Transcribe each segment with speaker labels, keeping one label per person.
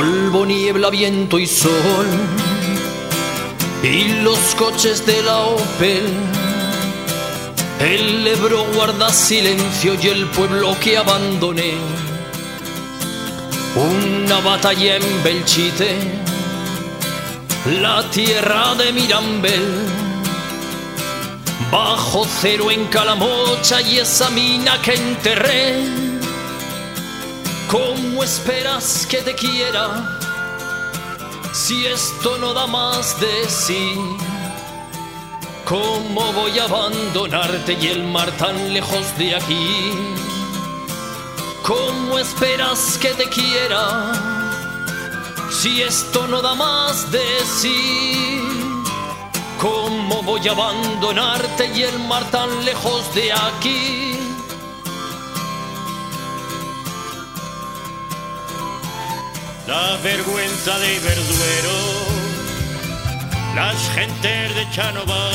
Speaker 1: polvo, niebla, viento y sol, y los coches de la Opel. El Ebro guarda silencio y el pueblo que abandoné. Una batalla en Belchite, la tierra de Mirambel. Bajo cero en Calamocha y esa mina que enterré. ¿Cómo esperas que te quiera si esto no da más de sí? ¿Cómo voy a abandonarte y el mar tan lejos de aquí? ¿Cómo esperas que te quiera si esto no da más de sí? ¿Cómo voy a abandonarte y el mar tan lejos de aquí?
Speaker 2: La vergüenza de Verduero, las gentes de Chanova,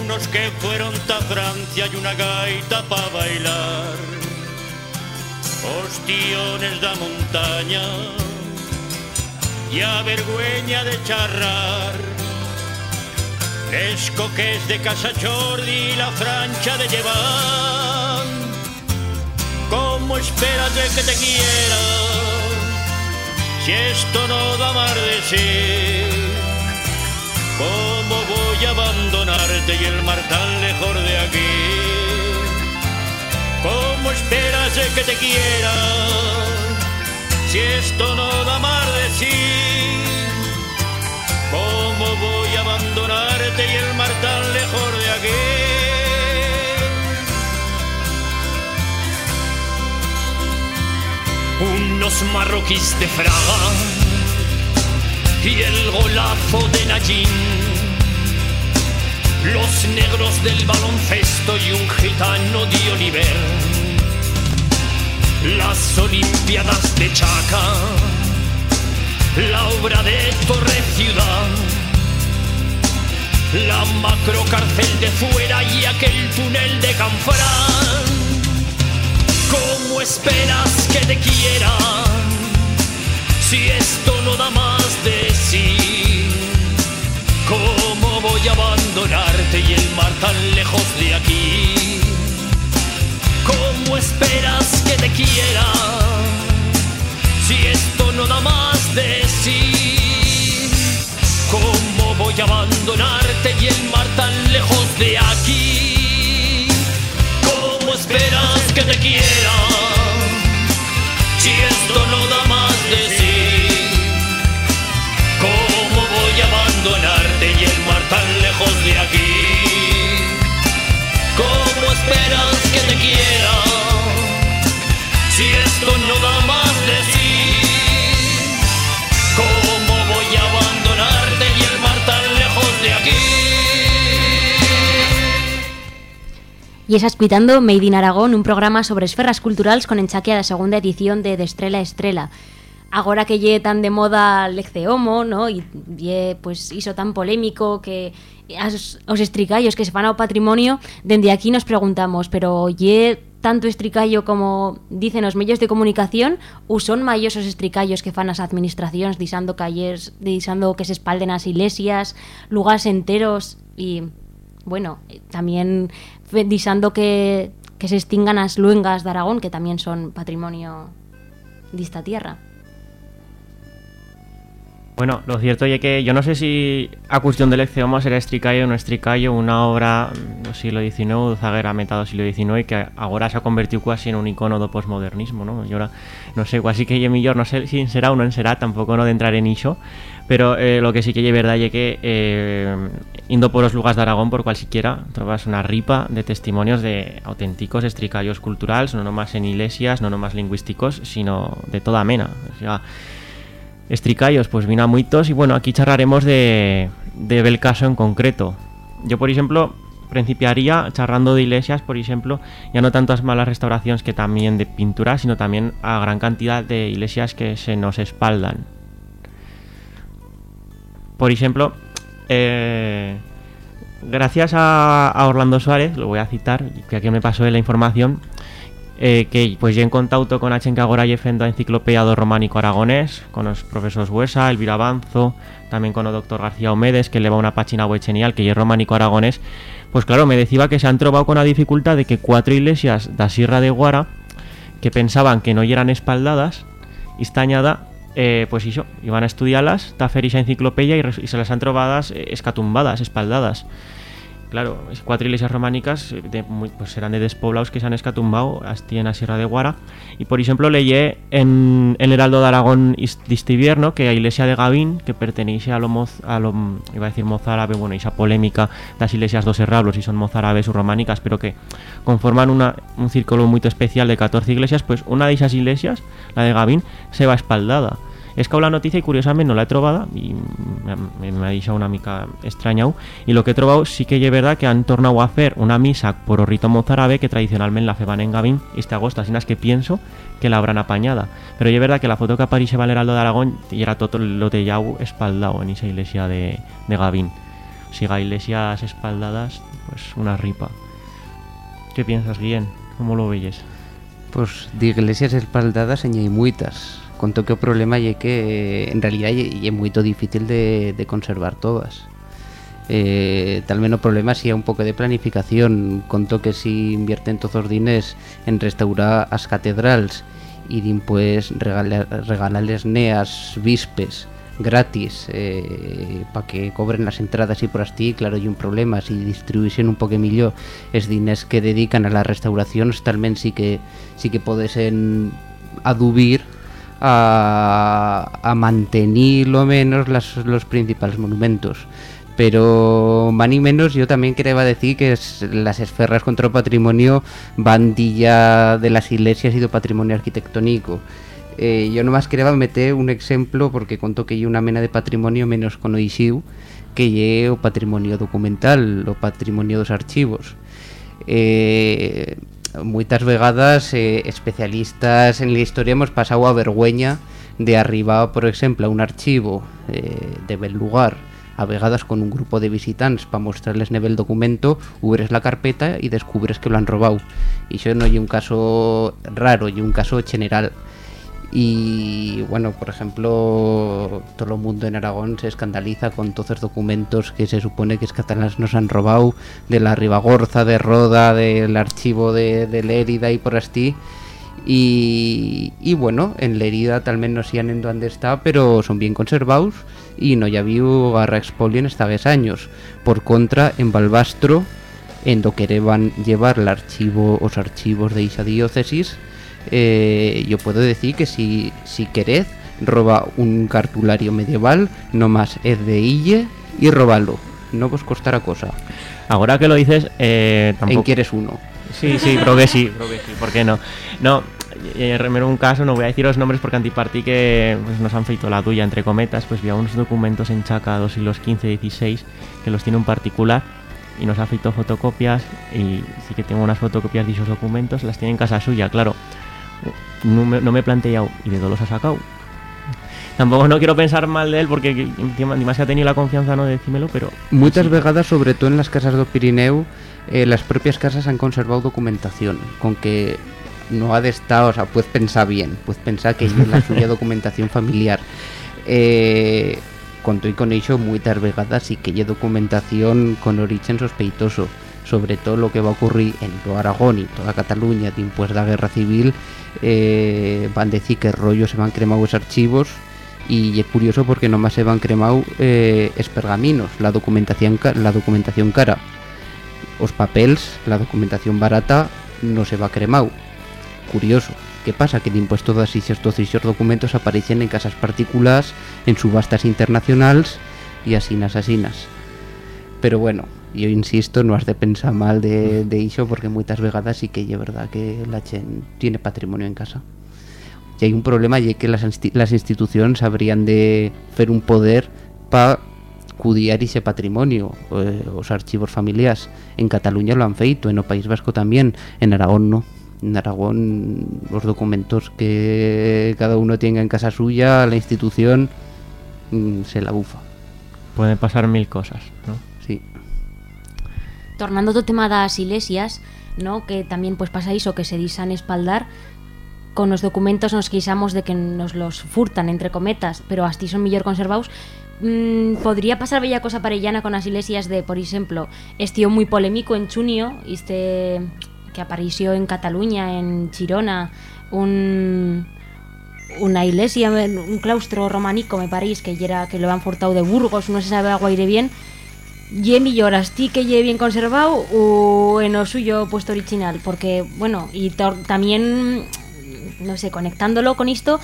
Speaker 2: unos que fueron a Francia y una gaita para bailar, ostiones da montaña y a vergüenza de charrar, les coques de Casa y la francha de llevar. ¿Cómo esperas de que te quiera si esto no da más de sí? ¿Cómo voy a abandonarte y el mar tan lejos de aquí? ¿Cómo esperas de que te quiera si esto no da más de sí? ¿Cómo voy a abandonarte y el mar tan lejos de aquí?
Speaker 1: Unos marroquíes de Fraga y el golazo de Nayín, los negros del baloncesto y un gitano de Oliver, las Olimpiadas de Chaca, la obra de Torre Ciudad, la macrocárcel de fuera y aquel túnel de Canfrán. ¿Cómo esperas que te quieran si esto no da más de sí? ¿Cómo voy a abandonarte y el mar tan lejos de aquí? ¿Cómo esperas que te quiera si esto no da más de sí? ¿Cómo voy a abandonarte y el mar tan lejos de aquí? ¿Cómo esperas que te quiera si esto no da más de sí? ¿Cómo voy a abandonarte y el mar tan lejos de aquí? ¿Cómo esperas que te quiera Y
Speaker 3: es escuitando Made in Aragón, un programa sobre esferras culturales con enchaque a la segunda edición de De Estrela a Estrela. Agora que lle tan de moda Lecce Homo, ¿no? Y lle, pues hizo tan polémico que as, os estricallos que se van ao patrimonio, dende aquí nos preguntamos, pero lle tanto estricallo como dicen os medios de comunicación ou son maios os estricallos que fan as administracións disando calles, disando que se espalden as iglesias, lugares enteros e bueno, también disando que, que se extingan as luengas de Aragón, que también son patrimonio de esta tierra.
Speaker 4: Bueno, lo cierto es que yo no sé si a cuestión del Ecceomo será Estricallo o no Estricallo, una obra do siglo XIX, zaguera a metade do siglo XIX, que agora se ha convertido casi en un icono do postmodernismo, ¿no? Yo ahora, no sé, casi que lle millor, no sé si será ou non será, tampouco no de entrar en iso, pero eh, lo que sí que lle verdad é que eh, indo por os lugares de Aragón, por cualquiera, trovas una ripa de testimonios de auténticos estricallos culturales, no nomás en iglesias, no nomás lingüísticos, sino de toda mena. O sea, estricallos, pues vino a muitos y bueno, aquí charraremos de, de bel caso en concreto. Yo, por ejemplo, principiaría charrando de iglesias, por ejemplo, ya no tantas malas restauraciones que también de pintura, sino también a gran cantidad de iglesias que se nos espaldan. Por ejemplo, eh, gracias a, Orlando Suárez, lo voy a citar, que aquí me pasó de la información, eh, que pues ya en contacto con H en que agora lle fendo a enciclopedia románico aragonés con los profesores Huesa, Elvira Banzo también con el doctor García Omedes que lleva una página web genial que es románico aragonés pues claro, me decía que se han trovado con la dificultad de que cuatro iglesias da Sierra de Guara que pensaban que no eran espaldadas y esta añada eh, pues eso, iban a estudiarlas, ta esa enciclopedia y, se las han trobadas eh, escatumbadas, espaldadas claro, cuatro iglesias románicas eh, de, pues eran de despoblados que se han escatumbado hasta en la Sierra de Guara. Y por ejemplo leí en, el Heraldo de Aragón este que la iglesia de Gavín que pertenece a lo, moz, a lo iba a decir mozárabe, bueno, esa polémica las iglesias dos serrablos si son mozárabes o románicas pero que conforman una, un círculo muy especial de 14 iglesias pues una de esas iglesias, la de Gavín, se va espaldada es que la noticia y curiosamente no la he trovado y me, ha dicho una mica extrañado y lo que he trovado sí que es verdad que han tornado a hacer una misa por rito mozárabe que tradicionalmente la feban en Gavín este agosto, así que pienso que la habrán apañada. Pero es verdad que la foto que aparece en el Heraldo de Aragón y era todo lo de Yau espaldado en esa iglesia de, de Gavín si hay iglesias espaldadas pues una ripa. ¿qué piensas Guillén? ¿cómo lo veis?
Speaker 5: Pues de iglesias espaldadas hay muitas conto que o problema é que en realidad é moito difícil de, de conservar todas. Eh, tal menos problema si un pouco de planificación. Conto que si invierten todos os dines en restaurar as catedrals e din pues regalarles neas vispes gratis eh, para que cobren las entradas y por así, claro, hay un problema. Si distribuyen un poco millor es diners que dedican a la restauración talmente sí que sí que podesen adubir a, a mantener lo menos los principales monumentos. Pero más ni menos yo también quería decir que las esferras contra el patrimonio ya de las iglesias y de patrimonio arquitectónico. Eh, yo nomás quería meter un ejemplo porque conto que hay una mena de patrimonio menos conocido que es o patrimonio documental o patrimonio dos archivos. Eh, muchas vegadas eh, especialistas en la historia hemos pasado a vergüenza de arribar, por ejemplo, a un archivo eh, de bel lugar a vegadas con un grupo de visitantes para mostrarles nivel documento, ubres la carpeta y descubres que lo han robado. Y eso no hay un caso raro, y un caso general. Y bueno, por ejemplo, todo el mundo en Aragón se escandaliza con todos los documentos que se supone que es catalanes nos han robado, de la Ribagorza, de Roda, del archivo de, de Lérida y por así. Y, y, bueno, en Lérida tal vez no sean en donde está, pero son bien conservados y no ya viu garra expolio esta vez años. Por contra, en Balbastro, en do quereban llevar el archivo, os archivos de esa diócesis, eh, yo puedo decir que si, si queréis roba un cartulario medieval, no más es de ille y robalo. No vos costará cosa.
Speaker 4: Ahora que lo dices, eh, tampoco...
Speaker 5: ¿En quieres uno?
Speaker 4: Sí, sí, creo que sí, creo que sí, ¿por qué no? No, eh, remero un caso, no voy a decir los nombres porque antipartí que pues, nos han feito la tuya, entre cometas, pues había unos documentos en Chaca dos los 15-16 que los tiene un particular y nos ha feito fotocopias y sí que tengo unas fotocopias de esos documentos, las tiene en casa suya, claro no me, no me he planteado y de dónde los ha sacado. Tampoco no quiero pensar mal de él porque ni más que ha tenido la confianza no de decímelo, pero...
Speaker 5: Muchas vegadas, sobre todo en las casas de Pirineu, eh, las propias casas han conservado documentación, con que no ha de estar, o sea, puedes pensar bien, puedes pensar que es la suya documentación familiar. Eh, y con ello, muchas vegadas y que hay documentación con origen sospeitoso sobre todo lo que va a ocurrir en todo Aragón y toda Cataluña después de la guerra civil eh, van a decir que rollo se van cremado los archivos y es curioso porque nomás se van cremado eh, pergaminos, la documentación, la documentación cara. Los papeles, la documentación barata no se va cremado. Curioso. ¿Qué pasa? Que después todos estos, documentos aparecen en casas particulares, en subastas internacionales y asinas asinas. Pero bueno, yo insisto, no has de pensar mal de, de porque muchas vegadas sí que es verdad que la Chen tiene patrimonio en casa. Y hay un problema es que las, las instituciones habrían de hacer un poder para cuidar ese patrimonio, eh, los archivos familiares. En Cataluña lo han feito, en el País Vasco también, en Aragón no. En Aragón los documentos que cada uno tenga en casa suya, la institución mm, se la bufa.
Speaker 4: Pueden pasar mil cosas, ¿no?
Speaker 3: Tornando ao tema das iglesias, ¿no? Que también pues pasa eso, que se disan espaldar con los documentos nos quisamos de que nos los furtan, entre cometas, pero así son mejor conservados. Mm, podría pasar bella cosa parellana con las iglesias de, por ejemplo, estío muy polémico en Chunio, este que apareció en Cataluña, en Chirona, un una iglesia, un claustro románico, me parece, que era que lo han furtado de Burgos, no se sabe agua iré bien. Y millor ti que lleve bien conservado o en lo suyo puesto original, porque, bueno, y también no sé, conectándolo con esto,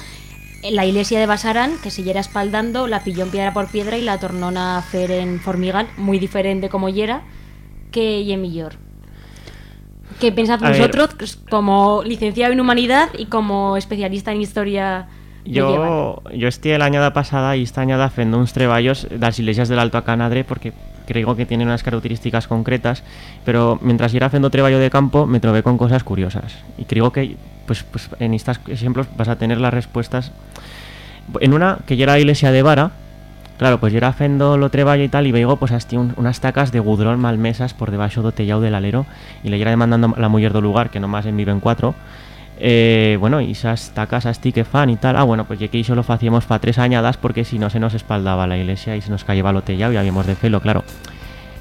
Speaker 3: la iglesia de Basarán, que se yera espaldando, la pilló en piedra por piedra y la tornó a hacer en formigal, muy diferente como yera que Yemillor. ¿Qué pensáis vosotros como licenciado en humanidad y como especialista en historia?
Speaker 4: Yo, yo estoy el año pasada y esta añada haciendo unos treballos las iglesias del Alto Acanadre porque creo que tienen unas características concretas, pero mientras iba haciendo treballo de campo me trové con cosas curiosas y creo que pues, pues en estos ejemplos vas a tener las respuestas. En una, que yo era iglesia de Vara, claro, pues yo era haciendo lo treballo y tal, y veo pues unas tacas de gudrón malmesas por debajo do tellado del alero, y le era demandando a la mujer del lugar, que nomás en viven cuatro, eh, bueno, y esas tacas así que fan y tal, ah, bueno, pues ya que eso lo hacíamos para tres añadas porque si no se nos espaldaba la iglesia y se nos cayaba lo tellado y habíamos de pelo, claro.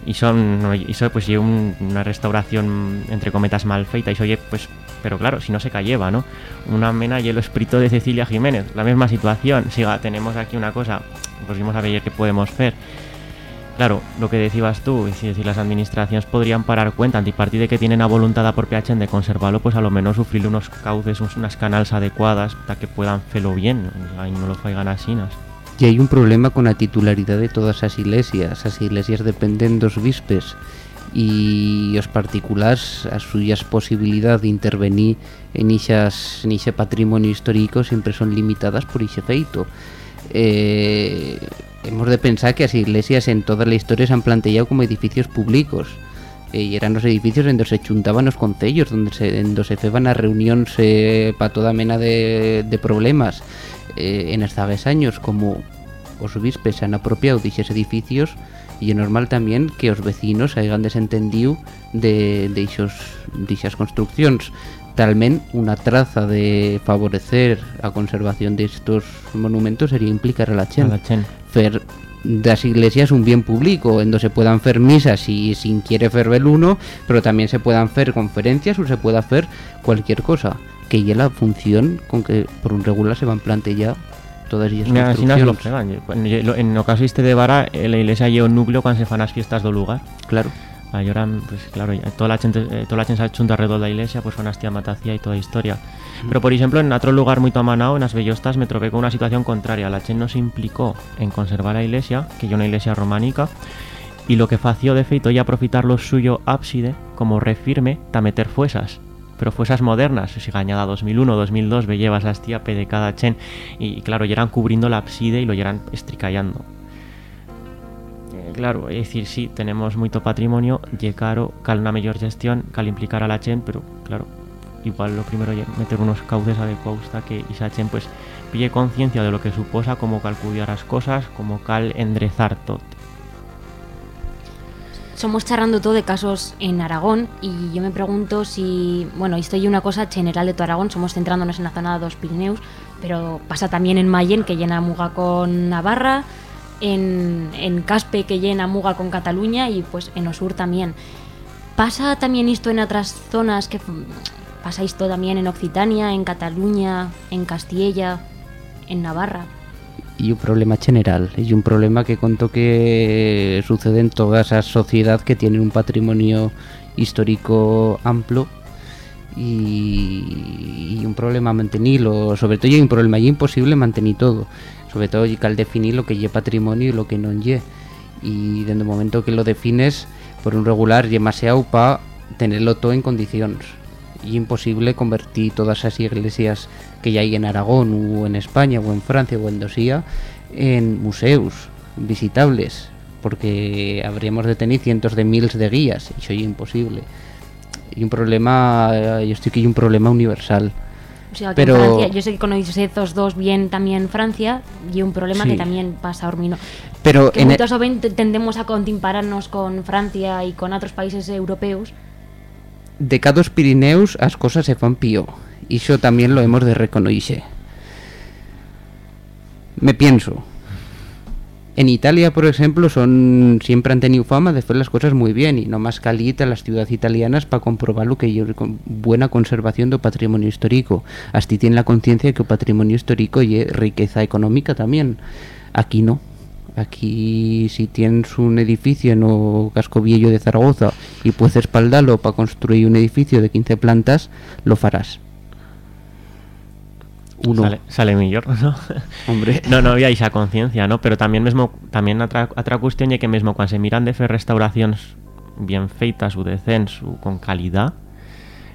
Speaker 4: Y son eso pues lleva una restauración entre cometas mal feita. Y oye pues pero claro si no se cayeva no una mena y el espíritu de Cecilia Jiménez la misma situación. Siga tenemos aquí una cosa pues vamos a ver qué podemos hacer claro lo que decías tú es decir las administraciones podrían parar cuenta a partir de que tienen a voluntad a PH de conservarlo pues a lo menos sufrir unos cauces unas canales adecuadas para que puedan hacerlo bien y no lo faigan así
Speaker 5: y hay un problema con la titularidad de todas esas iglesias. Las iglesias dependen dos vispes y los particulares a suyas posibilidad de intervenir en, esas, en ese patrimonio histórico siempre son limitadas por ese feito. Eh, hemos de pensar que las iglesias en toda la historia se han planteado como edificios públicos. Eh, y eran los edificios en donde se chuntaban los concellos, donde se, en donde se feban las reuniones eh, para toda mena de, problemas. Eh, en estos años como os bispes se han apropiado de esos edificios y es normal también que los vecinos hayan desentendido de, de, de esas construcciones. Talmente una traza de favorecer la conservación de estos monumentos sería implicar a la chen, fer las iglesias un bien público en donde se puedan hacer misas y sin quiere hacer el uno pero también se puedan hacer conferencias o se pueda hacer cualquier cosa que ya la función con que por un regular se van plantear todas ellas
Speaker 4: en el caso este de Vara eh, la iglesia lleva un núcleo cuando se fan las fiestas del lugar.
Speaker 5: Claro
Speaker 4: ahora pues claro toda la gente eh, toda la gente alrededor de la iglesia pues fan hasta matacía y toda historia. Pero por ejemplo en otro lugar muy amanado en las bellostas me tropé con una situación contraria. La gente no se implicó en conservar la iglesia que yo una iglesia románica y lo que fació de feito ya aprovechar lo suyo ábside como refirme ta meter fuesas. Pero fue esas modernas, si gañada 2001, 2002, llevas las pe de cada chen, y claro, ya eran cubriendo la ábside y lo eran estricallando. Claro, es decir, sí, tenemos mucho patrimonio, y caro, cal una mayor gestión, cal implicar a la chen, pero claro, igual lo primero es meter unos cauces adecuados para que esa chen pues pille conciencia de lo que suposa, cómo calcular las cosas, cómo cal endrezar todo
Speaker 3: somos charrando todo de casos en Aragón y yo me pregunto si, bueno, esto es una cosa general de todo Aragón, somos centrándonos en la zona de los Pirineos, pero pasa también en Mayen, que llena Muga con Navarra, en, Caspe, que llena Muga con Cataluña y pues en Osur también. ¿Pasa también esto en otras zonas? que ¿Pasa esto también en Occitania, en Cataluña, en Castilla, en Navarra?
Speaker 5: y un problema general y un problema que conto que sucede en toda esa sociedad que tiene un patrimonio histórico amplio y, un problema mantenerlo sobre todo hay un problema y imposible mantener todo sobre todo y al definir lo que es patrimonio y lo que no es y desde el momento que lo defines por un regular y demasiado para tenerlo todo en condiciones. Y imposible convertir todas esas iglesias que ya hay en Aragón o en España o en Francia o en Dosía en museos visitables porque habríamos de tener cientos de miles de guías y eso es imposible. Y un problema yo estoy que hay un problema universal
Speaker 3: pero yo sé que con esos dos bien también Francia y un problema que también pasa a Ormino
Speaker 5: pero
Speaker 3: que en muchos e- tendemos a compararnos con Francia y con otros países europeos
Speaker 5: de cada Pirineus as cosas se fan pío. Y eso también lo hemos de reconocer. Me pienso, en Italia, por ejemplo, son siempre han tenido fama de hacer las cosas muy bien y no más calita las ciudades italianas para comprobar lo que con buena conservación del patrimonio histórico. Hasta tienen la conciencia que el patrimonio histórico y riqueza económica también. Aquí no. Aquí si tienes un edificio en el casco viejo de Zaragoza y puedes espaldarlo para construir un edificio de 15 plantas, lo farás
Speaker 4: uno. Sale, sale mejor, ¿no?
Speaker 5: Hombre.
Speaker 4: No, no había esa conciencia, ¿no? Pero también mismo también otra, otra cuestión es que mismo cuando se miran de hacer restauraciones bien feitas o decentes o con calidad,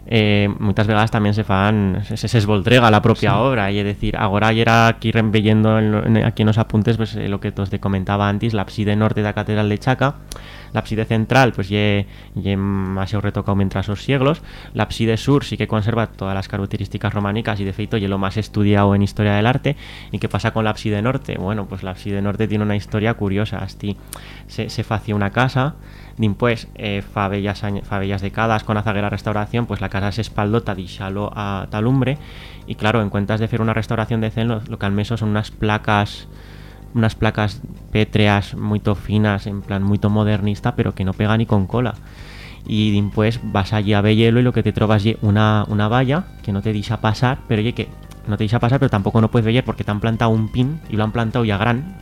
Speaker 4: eh, muchas veces también se fan se, se esvoltrega la propia obra y es decir, ahora era aquí reveyendo aquí en los apuntes pues, eh, lo que te comentaba antes, la ábside norte de la catedral de Chaca la ábside central pues ye, ye más retocado mientras los siglos la ábside sur sí que conserva todas las características románicas y de feito y lo más estudiado en historia del arte. Y qué pasa con la ábside norte bueno pues la ábside norte tiene una historia curiosa. Así se, se facía una casa Dimpués, eh, fa, bellas, con azaguera restauración, pues la casa se espaldó tadixalo a talumbre y claro, en cuentas de hacer una restauración de zen, lo, lo que al meso son unas placas unas placas pétreas muy finas, en plan muy modernista, pero que no pega ni con cola. Y después vas allí a hielo y lo que te trovas es una, una valla que no te deja pasar, pero oye que no te deja pasar, pero tampoco no puedes ver porque te han plantado un pin y lo han plantado ya gran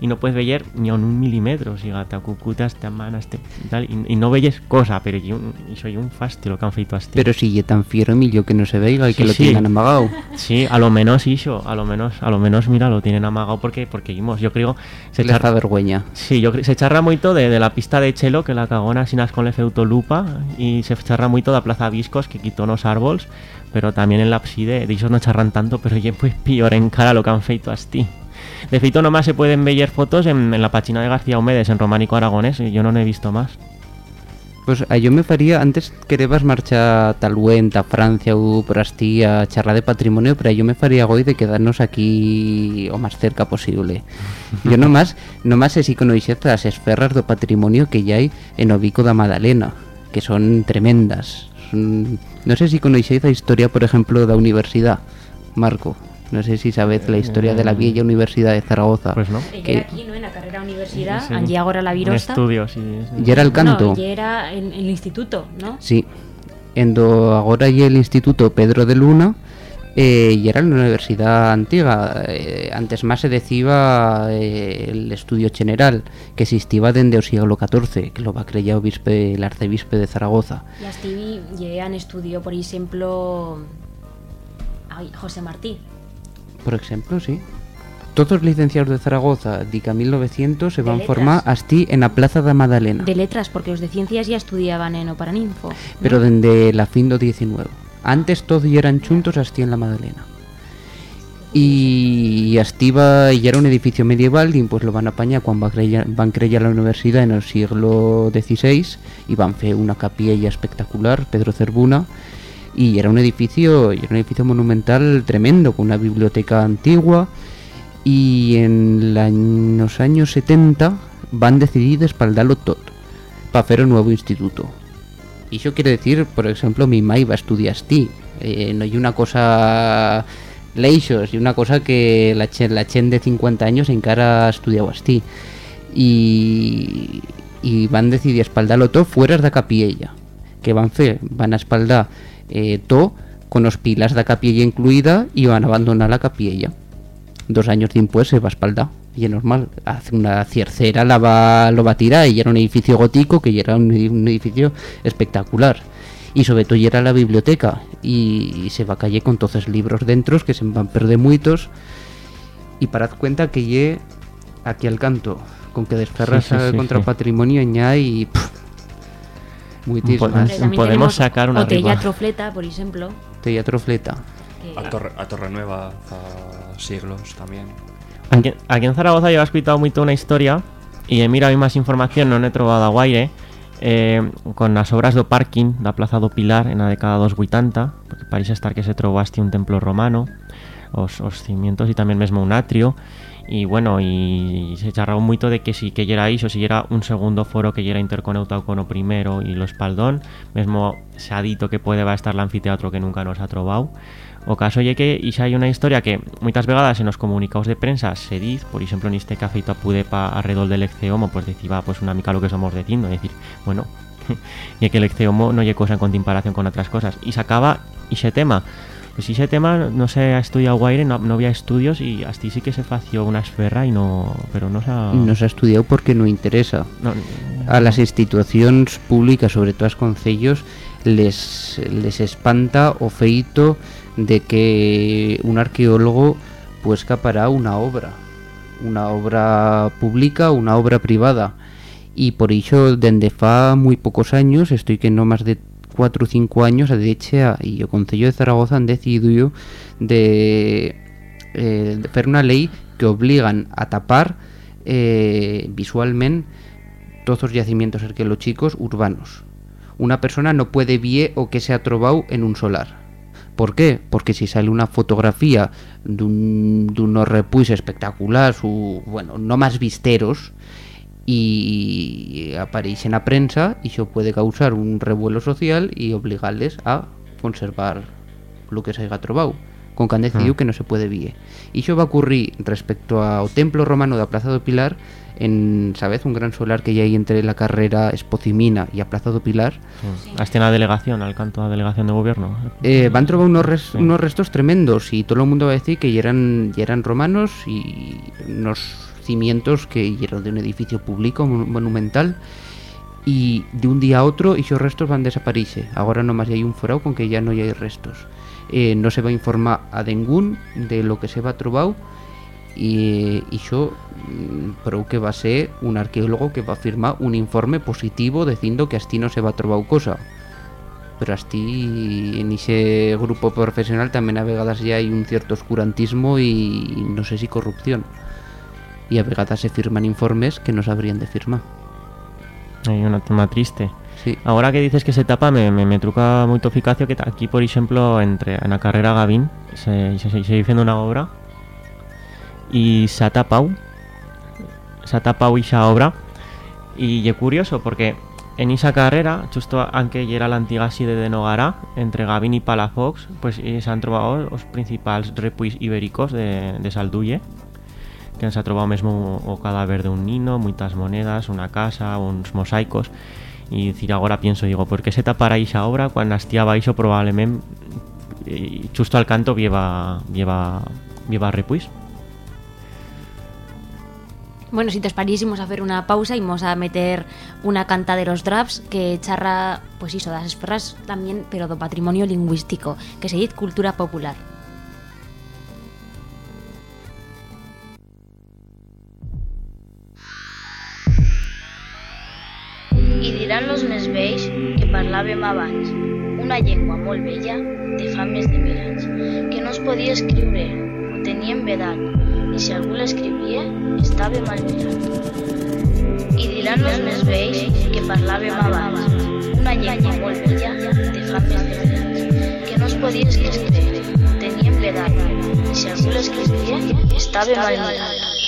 Speaker 4: y no puedes ver ni en un milímetro, si te cucutas, te manas, te, tal, y, no veyes cosa, pero yo, soy un fastio lo que han feito así.
Speaker 5: Pero si es tan fiero yo que no se veiga y que lo tienen amagado.
Speaker 4: Sí, a lo menos hizo, a lo menos, a lo menos mira, lo tienen amagado porque porque yo creo
Speaker 5: se charra vergüenza.
Speaker 4: Sí, yo se charra mucho de, de la pista de Chelo que la cagona sin con el lupa y se charra mucho de la Plaza Viscos que quitó unos árboles, pero también en la ábside, de ellos no charran tanto, pero ya pues peor en cara lo que han feito así. De feito nomás se pueden ver fotos en, la página de García Humedes, en Románico Aragonés, y yo no he visto más.
Speaker 5: Pues yo me faría, antes que debas marchar tal a Francia o por a charla de patrimonio, pero yo me faría hoy de quedarnos aquí o más cerca posible. Yo nomás, nomás sé si conocéis las esferras de patrimonio que ya hay en Obico da Madalena, que son tremendas. no sé si conocéis la historia, por ejemplo, de la universidad, Marco. No sé si sabéis la historia de la vieja Universidad de Zaragoza.
Speaker 3: Pues no. Que era aquí, ¿no? En la carrera universidad, sí, allí ahora la virosta.
Speaker 4: estudio, sí,
Speaker 5: Y era el canto.
Speaker 3: No, y era en, el instituto, ¿no?
Speaker 5: Sí. En do ahora y el instituto Pedro de Luna, eh, y era la universidad antigua. Eh, antes más se decía eh, el estudio general, que existía desde el siglo XIV, que lo va a crear obispe, el arcebispe de Zaragoza.
Speaker 3: Y así llegan estudio, por ejemplo, José Martí.
Speaker 5: Por ejemplo, sí. Todos los licenciados de Zaragoza, dica 1900, se van a formar así en la Plaza de Madalena.
Speaker 3: De letras, porque los de ciencias ya estudiaban en Oparaninfo.
Speaker 5: Pero desde la fin del 19. Antes todos eran chuntos así en la Madalena. Y astiva y era un edificio medieval y pues lo van a apañar cuando van a la universidad en el siglo XVI y van a hacer una capilla espectacular, Pedro Cervuna, y era un edificio, era un edificio monumental tremendo, con una biblioteca antigua y en los años 70 van decidir espaldarlo todo para hacer un nuevo instituto. Y eso quiere decir, por ejemplo, mi mai va a estudiar así. Eh, no hay una cosa leixos y una cosa que la chen, la chen de 50 años en cara ha estudiado así. Y, y van decidir espaldarlo todo fuera de la capilla. que van hacer? Van a espaldar eh, to con los pilas de capilla incluida y van a abandonar la capilla. Dos años después se va a espaldar. Y es normal, hace una ciercera la va, lo va a tirar y era un edificio gótico que era un, edificio espectacular. Y sobre todo era la biblioteca y, se va a calle con todos libros dentro que se van a perder muchos. Y parad cuenta que lle aquí al canto, con que desferras contra el patrimonio ya y
Speaker 3: Podemos sacar una o Teatro Fleta, por ejemplo.
Speaker 5: Teatro Fleta.
Speaker 6: A, Torre, a Torre Nueva, siglos también.
Speaker 4: Aquí, en Zaragoza yo he escuchado mucho una historia y mira hay más información no he trobado a Guaire eh, con las obras de parking da Plaza do Pilar en la década dos 80 porque parece estar que se trobaste un templo romano os, os cimientos e tamén mesmo un atrio e bueno, e se charraba moito de que si que era iso, si era un segundo foro que era interconectado con o primeiro e lo espaldón, mesmo se ha dito que pode va estar l'anfiteatro que nunca nos ha trobado. O caso é que ixa hai unha historia que moitas vegadas en os comunicados de prensa se diz, por exemplo, niste que feito a Pudepa arredor del Exceomo, pues, diciba pues, unha mica lo que somos dicindo, é dicir, bueno, e que el Exceomo non lle cosa en comparación con outras cosas. E se acaba ixe tema, Pues ese tema no se ha estudiado Guaire, no, no había estudios y hasta sí que se fació una esfera y no, pero no se ha...
Speaker 5: No se ha estudiado porque no interesa.
Speaker 4: No,
Speaker 5: a las instituciones públicas, sobre todo a los concellos, les, les espanta o feito de que un arqueólogo pues capará una obra, una obra pública, una obra privada. Y por ello, desde fa muy pocos años, estoy que no más de 4 ou 5 años a Deche e o Concello de Zaragoza han decidido de, eh, de fer unha lei que obligan a tapar eh, visualmente todos os yacimientos arqueológicos urbanos. Una persona no puede ver o que se ha trobado en un solar. ¿Por qué? Porque si sale una fotografía dun, dunos repuis espectaculares, o, bueno, no máis visteros, y aparece en la prensa y eso puede causar un revuelo social y obligarles a conservar lo que se haya trobado con que han decidido que no se puede ver y eso va a ocurrir respecto ao templo romano de Plaza do Pilar en, sabes, un gran solar que hay entre la carrera Espocimina y a Plaza do Pilar.
Speaker 4: Hasta en la delegación, al canto de la delegación de gobierno.
Speaker 5: Eh, van trobar unos, res, sí. unos restos tremendos y todo el mundo va a decir que ya eran, ya eran romanos y nos cimientos que eran de un edificio público monumental y de un día a otro esos restos van a desaparecer. Ahora nomás hay un forado con que ya no hay restos. Eh, no se va a informar a ningún de lo que se va a trobar y eso creo mm, que va a ser un arqueólogo que va a firmar un informe positivo diciendo que así no se va a trobar cosa pero así en ese grupo profesional también a vegadas ya hay un cierto oscurantismo y no sé si corrupción y a vegadas se firman informes que no sabrían de firmar.
Speaker 4: Hay una tema triste.
Speaker 5: Sí.
Speaker 4: Ahora que dices que se tapa, me, me, me truca moito eficacia que aquí, por ejemplo, entre en la carrera Gavín se, se, se una obra y se ha tapado se ha tapado esa obra y es curioso porque en esa carrera, justo aunque era la antigua sede de Nogara, entre Gavín y Palafox, pues eh, se han trovado los principales repuis ibéricos de, de Salduye que se ha trobado mesmo o cadáver de un nino, moitas monedas, unha casa, uns mosaicos e dicir agora pienso, digo, por que se tapara esa obra cando astiaba iso probablemente e xusto al canto vieva vieva vieva repuis
Speaker 3: Bueno, si te parísimos a hacer una pausa íbamos a meter una canta de los drafts que charra, pues iso, das esferras también, pero do patrimonio lingüístico, que se dice cultura popular.
Speaker 7: I diran los més vells que parlàvem abans, una llengua molt vella de fa més de mil anys, que no es podia escriure, ho teníem vedat, i si algú l'escrivia, estava mal mirat. I diran los més vells que parlàvem abans, una llengua molt vella de fa més de mil anys, que no es podia escriure, ho teníem vedat, i si algú l'escrivia, estava mal mirat.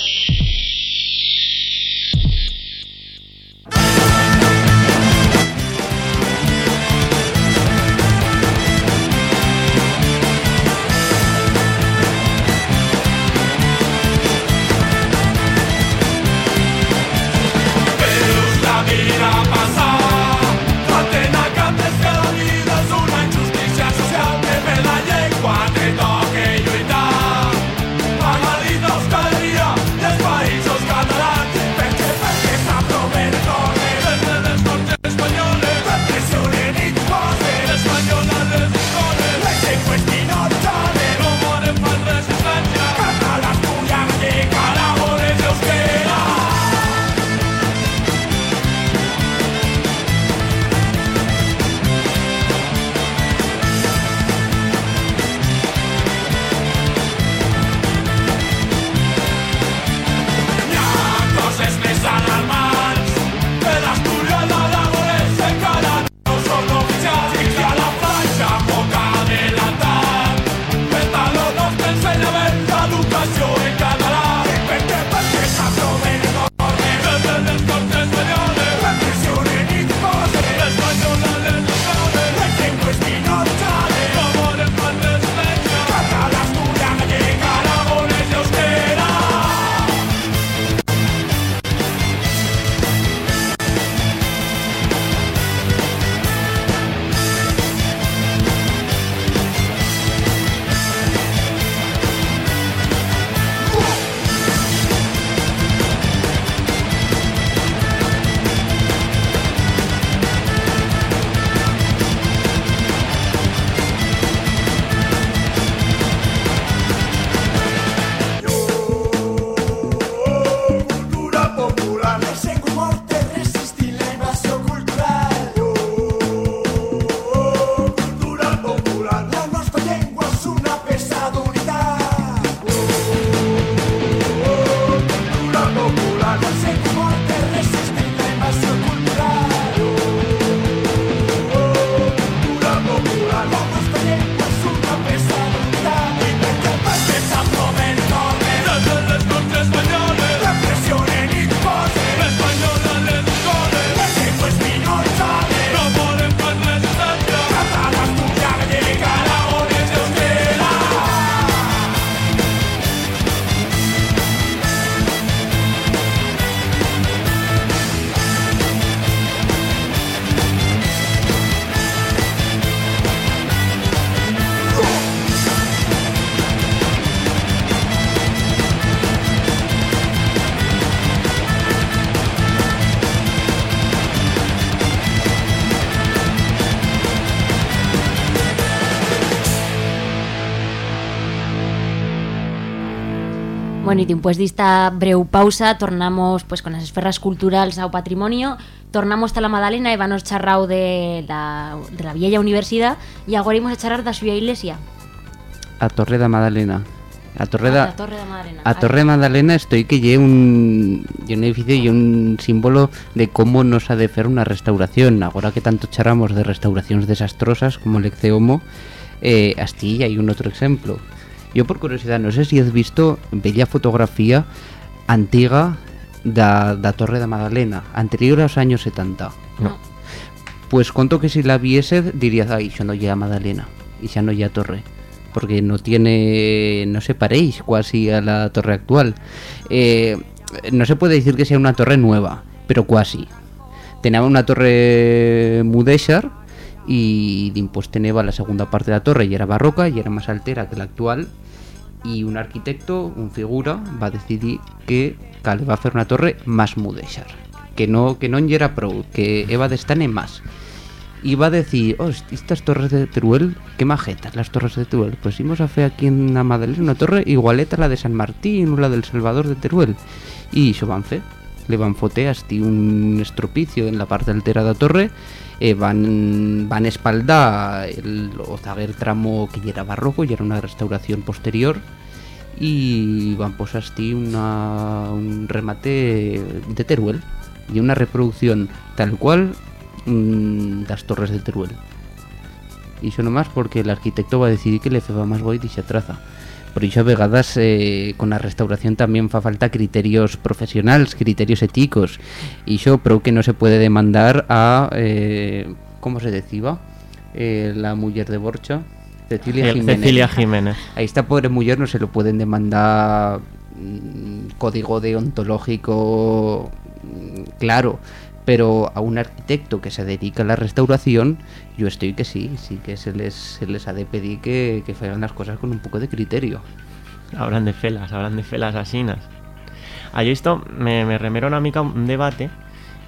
Speaker 3: Bueno, y después de esta breu pausa tornamos pues con las esferras culturales ao patrimonio tornamos a la Madalena e vanos charrao de la, de la vieja universidad e agora imos a charrar da súa iglesia
Speaker 5: A Torre da Madalena. A Torre da,
Speaker 3: a Torre da Madalena
Speaker 5: A Torre Madalena estoy que lle un, lle un edificio y un símbolo de cómo nos ha de fer una restauración. Ahora que tanto charramos de restauraciones desastrosas como el Exeomo, eh, así hay un otro ejemplo. Yo por curiosidad, no sé si has visto bella fotografía antigua da, da Torre da Madalena, anterior aos años 70.
Speaker 3: no.
Speaker 5: Pues conto que si la viese dirías, ay, yo no llega a Madalena y ya no llega a Torre. Porque no tiene, no se paréis casi a la torre actual. Eh, no se puede decir que sea una torre nueva, pero casi. Tenía una torre mudéxar y pues tenía la segunda parte de la torre y era barroca y era más altera que la actual y un arquitecto, un figura, va a decidir que cal va a hacer una torre más mudéxar que no que no era pro, que Eva de estar en más y va a decir, oh, estas torres de Teruel, qué majetas las torres de Teruel. Pues íbamos a hacer aquí en la Madalena una torre igualeta a la de San Martín o la del Salvador de Teruel. Y eso van fe. Le van fote hasta un estropicio en la parte altera da torre e van van espalda el o tramo que era barroco y era una restauración posterior y van hasta una, un remate de Teruel y una reproducción tal cual mm, das torres de Teruel. Y eso nomás porque el arquitecto va a decidir que le feba más boy dicha traza por iso a vegadas eh, con la restauración también fa falta criterios profesionales, criterios éticos y yo creo que no se puede demandar a eh, ¿cómo se decía? Eh, la mujer de Borcha Cecilia Jiménez
Speaker 4: Cecilia Jiménez.
Speaker 5: a esta pobre mujer no se lo pueden demandar mm, código deontológico mm, claro pero a un arquitecto que se dedica a la restauración yo estoy que sí sí que se les, se les ha de pedir que, que hagan las cosas con un poco de criterio
Speaker 4: Hablan de felas, hablan de felas asinas. Allí esto me, me remero una mica un debate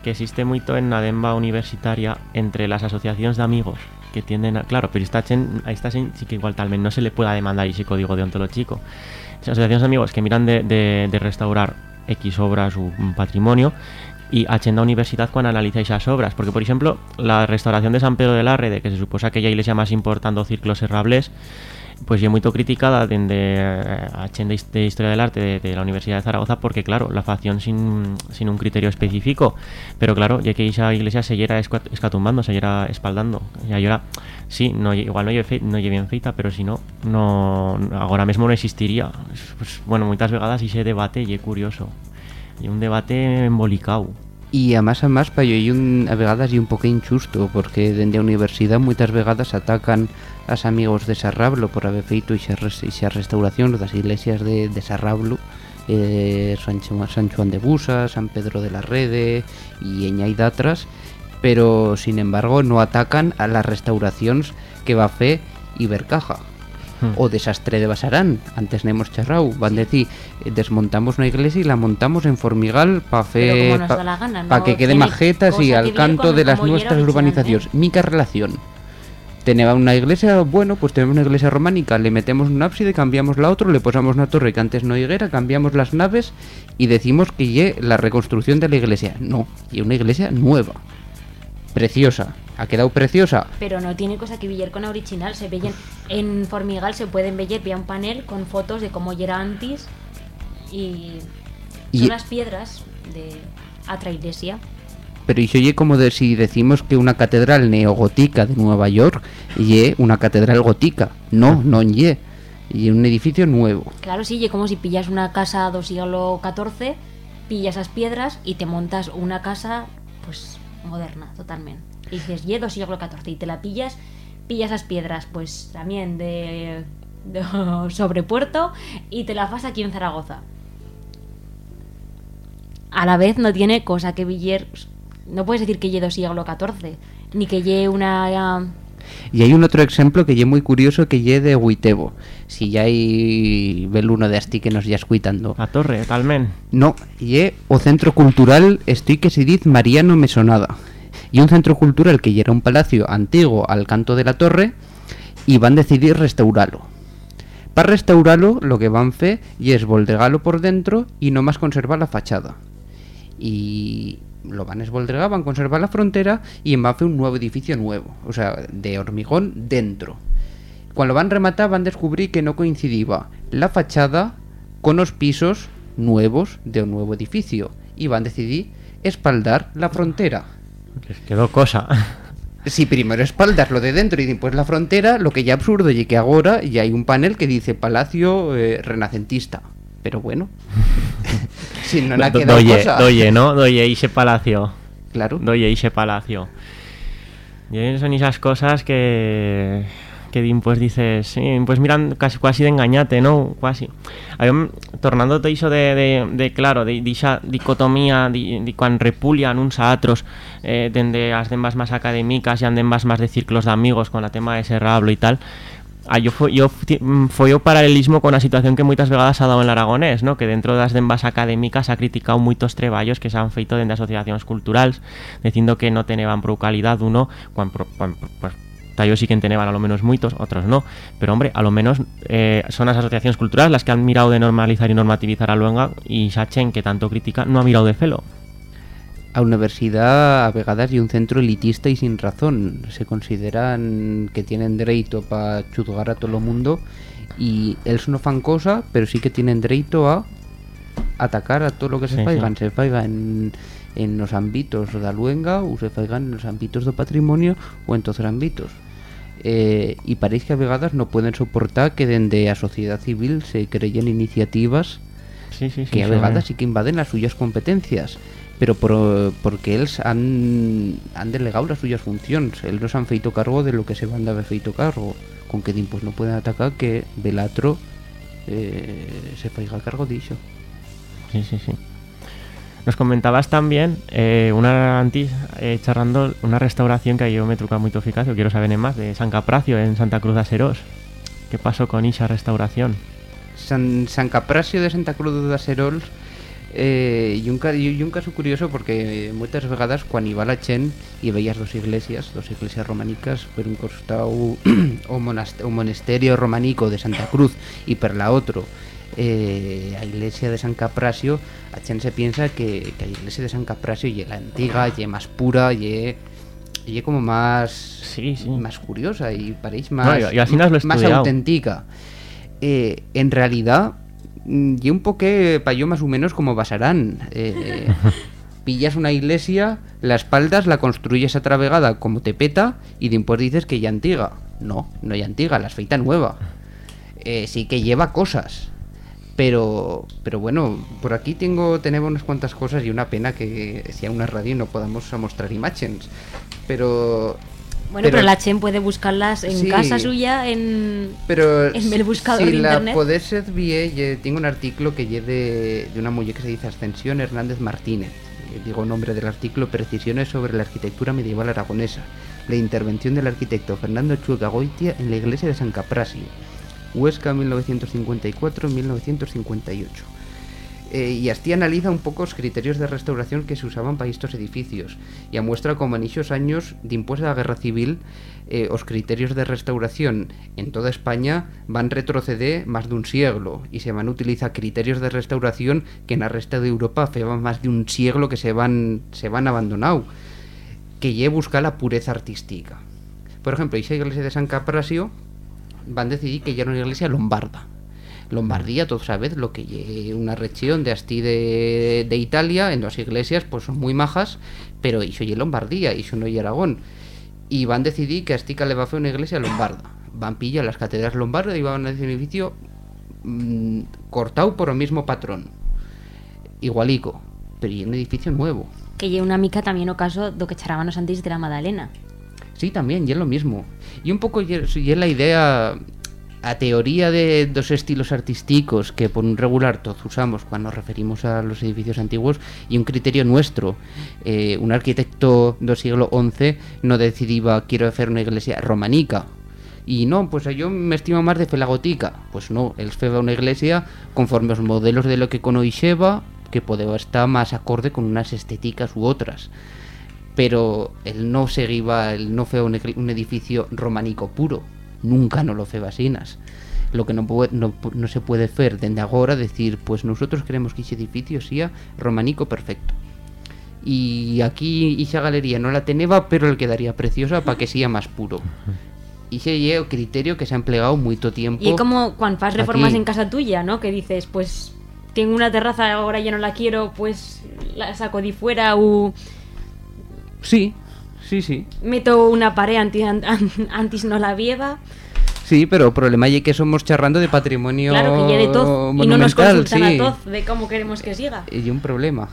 Speaker 4: que existe moito en la demba universitaria entre las asociaciones de amigos que tienden a... Claro, pero esta chen, a esta chen sí que igual tal vez no se le pueda demandar ese código deontológico. Las asociaciones de amigos que miran de, de, de restaurar X obras un patrimonio y a chen da universidad cuando analiza esas obras. Porque, por ejemplo, la restauración de San Pedro de la Rede, que se suposa que ya iglesia más importante do círculo serrables, pues ya muy criticada dende eh, a de, his- de Historia del Arte de, de la Universidad de Zaragoza porque claro, la facción sin, sin un criterio específico. Pero claro, ya que esa iglesia se escua- escatumbando, se yera espaldando. Y ahora, sí, no, igual no lle, fe, no lle bien feita pero si no, no ahora mismo no existiría. Pues, bueno, muchas vegadas ese debate y es curioso E un debate embolicado.
Speaker 5: E a máis a máis, paio, e un, a vegades e un poco injusto, porque dende a universidade moitas vegadas atacan as amigos de Sarrablo por haber feito xa, xa restauración das iglesias de, de Sarrablo, eh, San, San Juan de Busa, San Pedro de la Rede e eñai datras, pero sin embargo no atacan a las restauracións que va fer Ibercaja. Ibercaja o desastre de Basarán, antes no hemos charrado, van a decir, eh, desmontamos una iglesia y la montamos en Formigal para pa
Speaker 3: no
Speaker 5: que quede majetas y al canto de las nuestras urbanizaciones. Mica relación. Tenía una iglesia, bueno, pues tenemos una iglesia románica, le metemos un ábside, cambiamos la otra, le posamos una torre que antes no higuera, cambiamos las naves y decimos que ye la reconstrucción de la iglesia. No, y una iglesia nueva, preciosa. ¿Ha quedado preciosa?
Speaker 3: Pero no tiene cosa que ver con original. Se veían en Formigal se pueden ver vía un panel con fotos de cómo era antes y,
Speaker 5: Y-
Speaker 3: son las piedras de otra iglesia.
Speaker 5: Pero y se oye como de si decimos que una catedral neogótica de Nueva York ye una catedral gótica. No, no ye. Y un edificio nuevo.
Speaker 3: Claro, sí, y como si pillas una casa do siglo XIV, pillas esas piedras y te montas una casa, pues, moderna, totalmente. Y dices, ye do siglo XIV, y te la pillas, pillas esas piedras, pues, también de, de sobrepuerto, y te la vas aquí en Zaragoza. A la vez no tiene cosa que Viller... No puedes decir que ye do siglo XIV, ni que ye una...
Speaker 5: Y hay un otro ejemplo que ye muy curioso que ye de Huitebo. Si ya hay vel uno de asti que nos ya escuitando.
Speaker 4: la torre, talmen
Speaker 5: No, ye o centro cultural estoy que se diz Mariano Mesonada. Y un centro cultural que ya era un palacio antiguo al canto de la torre y van a decidir restaurarlo. Para restaurarlo, lo que van a hacer y es voldegarlo por dentro y no más conservar la fachada. Y lo van a esvoldregar, van a conservar la frontera y van a hacer un nuevo edificio nuevo, o sea, de hormigón dentro. Cuando van a rematar van a descubrir que no coincidía la fachada con los pisos nuevos de un nuevo edificio y van a decidir espaldar la frontera.
Speaker 4: Les quedó cosa.
Speaker 5: Si primero espaldar lo de dentro y después la frontera, lo que ya absurdo y que ahora ya hay un panel que dice Palacio eh, Renacentista. Pero bueno, si no le ha
Speaker 4: Do-
Speaker 5: quedado
Speaker 4: doye,
Speaker 5: cosa.
Speaker 4: doye, ¿no? Doye ese palacio.
Speaker 5: Claro.
Speaker 4: Doye ese palacio. Y son esas cosas que que din, pues dices, sí, pues miran casi casi de engañate, ¿no? A tornando todo eso de, de, de, claro, de, de esa dicotomía de, de cuan repulian uns a otros eh, dende as dembas más académicas y andembas más de círculos de amigos con la tema de Serrablo y tal, Ah, yo fue yo foi o paralelismo con a situación que moitas vegadas ha dado en Aragonés, ¿no? Que dentro das dembas académicas ha criticado moitos treballos que se han feito dende asociacións culturals, dicindo que no teneban pro calidad uno, cuan, pro- pues, tallos sí que teneban a lo menos moitos, otros no, pero hombre, a lo menos eh, son as asociacións culturales las que han mirado de normalizar y normativizar a luenga y Sachen, que tanto critica, no ha mirado de felo.
Speaker 5: A universidad a vegadas y un centro elitista y sin razón. Se consideran que tienen derecho para chuzgar a todo el mundo y ellos no fan cosa, pero sí que tienen derecho a atacar a todo lo que se
Speaker 4: Sí,
Speaker 5: faigan.
Speaker 4: sí.
Speaker 5: Se faiga en, en los ámbitos da luenga ou se faigan en los ámbitos do patrimonio ou en todos os ámbitos. Eh, y parece que a vegadas no pueden soportar que dende a sociedad civil se creen iniciativas
Speaker 4: Sí, sí, sí.
Speaker 5: que a
Speaker 4: eh.
Speaker 5: sí que invaden las suyas competencias pero por, porque ellos han, han delegado las suyas funciones ellos no se han feito cargo de lo que se van a haber feito cargo con que din, pues no pueden atacar que Velatro eh, se faiga cargo dicho
Speaker 4: Sí, sí, sí. Nos comentabas también eh, una antes eh, charrando una restauración que yo me truca muy eficaz, quiero saber en más, de San Capracio en Santa Cruz de Aserós. ¿Qué pasó con esa restauración?
Speaker 5: San, San Caprasio de Santa Cruz de Aserols eh, y, un, caso curioso porque muchas vegadas cuando iba a Chen y veías dos iglesias, dos iglesias románicas, por un costado o, monast- o monasterio romanico de Santa Cruz y por la otro eh, a iglesia de San Caprasio, a Chen se piensa que, que la iglesia de San Caprasio y la antigua, y más pura, y y como más
Speaker 4: Sí, sí.
Speaker 5: más curiosa y parece más,
Speaker 4: No, y- y al final lo he
Speaker 5: más auténtica. Eh, en realidad, mm, y un poco para yo más o menos como basarán. Eh, pillas una iglesia, la espaldas, la construyes atravegada como te peta y después dices que ya antigua. No, no ya antigua, la feita nueva. Eh, sí que lleva cosas. Pero, pero bueno, por aquí tengo tenemos unas cuantas cosas y una pena que si a una radio no podamos mostrar imágenes. Pero
Speaker 3: Bueno, pero, la Chen puede buscarlas en
Speaker 5: Sí.
Speaker 3: casa suya, en...
Speaker 5: Pero
Speaker 3: en el buscador
Speaker 5: si
Speaker 3: de
Speaker 5: la
Speaker 3: internet.
Speaker 5: podés servir, ye- tengo un artículo que lleve de, de una mujer que se dice Ascensión Hernández Martínez. Eh, Digo nombre del artículo, precisiones sobre la arquitectura medieval aragonesa. La intervención del arquitecto Fernando Chueca Goitia en la iglesia de San Caprasio. Huesca 1954-1958. Eh, y así analiza un poco los criterios de restauración que se usaban para estos edificios y muestra como en esos años de impuesta la guerra civil eh, los criterios de restauración en toda España van retroceder más de un siglo y se van a utilizar criterios de restauración que en el resto de Europa llevan más de un siglo que se van se van abandonado que lle buscar la pureza artística por ejemplo esa iglesia de San Caprasio van a decidir que ya era una iglesia lombarda Lombardía, todos sabéis lo que lle una región de asti de, Italia, en las iglesias pues son muy majas, pero iso lle Lombardía, iso no lle Aragón. Y van a decidir que Astica le va una iglesia lombarda. Van pillar las catedrales lombardas y van a hacer un edificio mm, cortado por el mismo patrón. Igualico, pero y un edificio nuevo.
Speaker 3: Que lle una mica también o caso do que charábamos antes de la Madalena.
Speaker 5: Sí, también, y es lo mismo. Y un poco y es la idea, a teoría de dos estilos artísticos que por un regular todos usamos cuando nos referimos a los edificios antiguos y un criterio nuestro. Eh, un arquitecto del siglo XI no decidía quiero hacer una iglesia románica. Y no, pues yo me estimo más de fe la gótica. Pues no, él feba una iglesia conforme a los modelos de lo que conoixeba, que podía estar más acorde con unas estéticas u otras pero él no seguía, él no fue un, edificio románico puro, nunca no lo fue basinas. lo que no, puede, no, no se puede hacer desde ahora decir pues nosotros queremos que ese edificio sea romanico perfecto y aquí esa galería no la teneva pero le quedaría preciosa para que sea más puro y ese es el criterio que se ha empleado mucho tiempo
Speaker 3: Y como cuando fas reformas
Speaker 5: aquí.
Speaker 3: en casa tuya, ¿no? Que dices, pues tengo una terraza, ahora ya no la quiero, pues la saco de fuera o
Speaker 5: sí sí sí
Speaker 3: meto una pared anti, an- an- antes no la vieva.
Speaker 5: Sí, pero el problema es que somos charrando de patrimonio
Speaker 3: Claro que ya de todo. Y no nos consultan
Speaker 5: sí.
Speaker 3: a todos de cómo queremos que siga.
Speaker 5: Y un problema.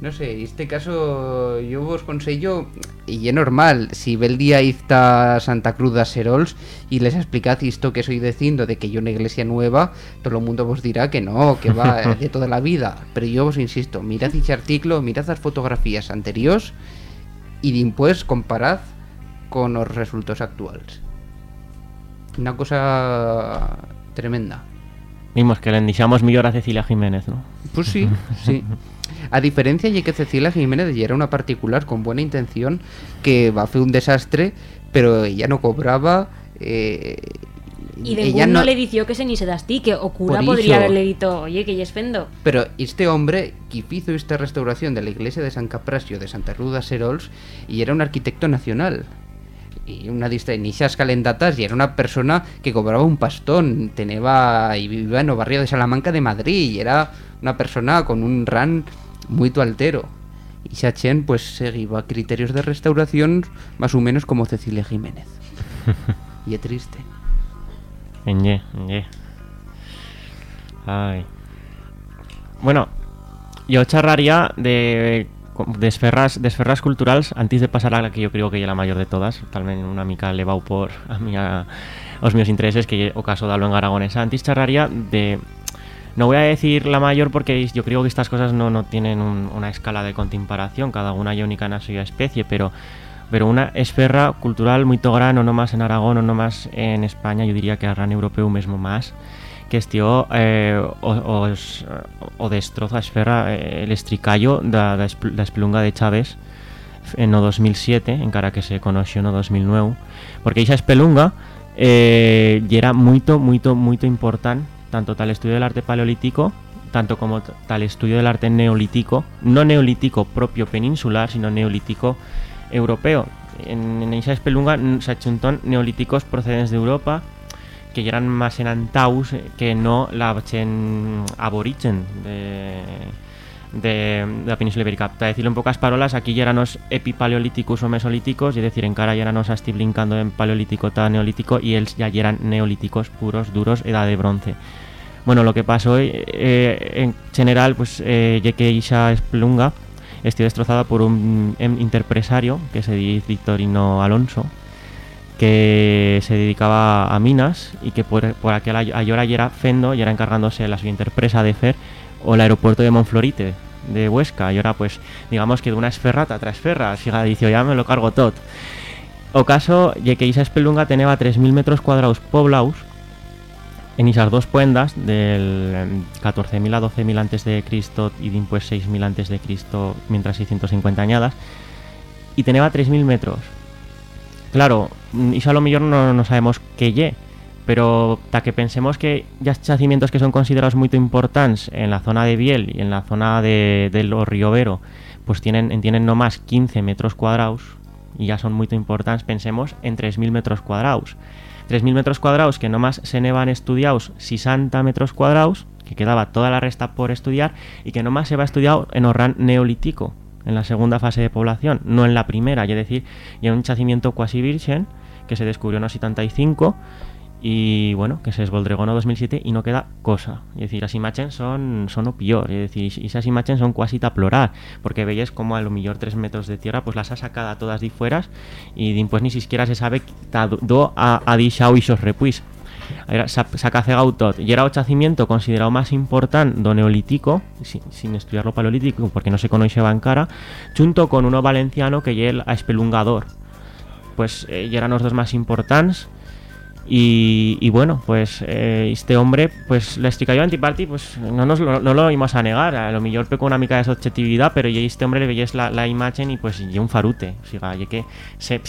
Speaker 5: No sé, este caso yo vos consejo, y es normal, si ve el día esta Santa Cruz de Serols y les explicad esto que soy diciendo de que yo una iglesia nueva, todo el mundo vos dirá que no, que va de toda la vida. Pero yo os insisto, mirad este artículo, mirad las fotografías anteriores y después comparad con los resultados actuales. Una cosa tremenda.
Speaker 4: Vimos que le endixamos millor a Cecilia Jiménez, ¿no?
Speaker 5: Pues sí, sí. A diferencia de que Cecilia Jiménez ya era una particular con buena intención que va a hacer un desastre, pero ella no cobraba. eh,
Speaker 3: Y de
Speaker 5: ella
Speaker 3: no... le dició que se ni se dasti, que o cura
Speaker 5: Por
Speaker 3: podría haberle dicho, oye, que ya es fendo.
Speaker 5: Pero este hombre que hizo esta restauración de la iglesia de San Caprasio de Santa Ruda Serols y era un arquitecto nacional. Y una dista en esas calendatas y era una persona que cobraba un pastón, tenía y vivía en el barrio de Salamanca de Madrid y era una persona con un ran muy altero. Y Sachen pues seguía criterios de restauración más o menos como Cecilia Jiménez. y es triste.
Speaker 4: En ye. Ay. Bueno, yo charraría de de esferras, de esferras culturals antes de pasar a la que yo creo que es la mayor de todas, también una mica levau por a mi a, os meus intereses que o caso de luenga aragonesa. Antes charraría de no voy a decir la mayor porque yo creo que estas cosas no, no tienen un- una escala de comparación, cada una es única en suya especie, pero pero una esferra cultural muy gran, no más en Aragón, o no más en España, yo diría que a gran europeo mismo más, que estió eh, o, o destroza a esferra eh, el estricallo da, da, espelunga de Chávez en o 2007, encara que se conoció no 2009, porque esa espelunga eh, y era muito, muito, muito important tanto tal estudio del arte paleolítico tanto como tal estudio del arte neolítico, no neolítico propio peninsular, sino neolítico europeo. En, en esa espelunga se achuntón neolíticos procedentes de Europa que eran más en antaus que no la chen aborigen de, de, la península ibérica. Para decirlo en pocas palabras, aquí ya eran los epipaleolíticos o mesolíticos, es decir, en cara ya eran los asti brincando en paleolítico ta neolítico y ellos ya eran neolíticos puros, duros, edad de bronce. Bueno, lo que pasó eh, eh, en general, pues eh, ya que esa esplunga estuvo destrozada por un em, interpresario que se dice Victorino Alonso, que se dedicaba a minas y que por, por aquel ay- ayora y era fendo y era encargándose la suya interpresa de fer o el aeropuerto de Monflorite de Huesca. Y ahora pues digamos que de una esferrata a otra esferra siga dicio ya me lo cargo todo o caso ye que esa espelunga tenía 3.000 metros cuadrados poblaus en esas dos puendas del em, 14.000 a 12.000 antes de Cristo y después 6.000 antes de Cristo mientras 650 añadas y tenía 3.000 metros Claro, mm, iso a lo mejor no, no sabemos qué lle, pero ta que pensemos que ya yacimientos que son considerados muy importantes en la zona de Biel y en la zona de, de los Riovero, pues tienen, no más 15 metros cuadrados y ya son muy importantes, pensemos en 3.000 metros cuadrados. 3.000 metros cuadrados que no más se nevan estudiados 60 metros cuadrados, que quedaba toda la resta por estudiar y que no más se va estudiado en Orran neolítico, en la segunda fase de población, no en la primera, es decir, ya un yacimiento cuasi virgen que se descubrió en el 75 y bueno, que se esvoldregó en el 2007 y no queda cosa. Es decir, las imágenes son, son o peor, es decir, esas imágenes son cuasi taplorar, porque veis como a lo mejor 3 metros de tierra pues las ha sacado todas de fueras y pues ni siquiera se sabe do ha, ha deixado esos repuis. Era, s'ha s'ha cacegau tot. I era el yacimiento considerado más importante do neolítico, sin, sin estudiar lo paleolítico, porque no se conocía encara, junto con uno valenciano que es el espelungador. Pues eh, y eran los dos más importantes Y, bueno, pues eh, este hombre, pues la estricalló antiparty, pues no nos lo, no lo íbamos a negar, a lo mejor peco una mica de subjetividad, pero y este hombre le veis la, imagen y pues y un farute, o sea, que se,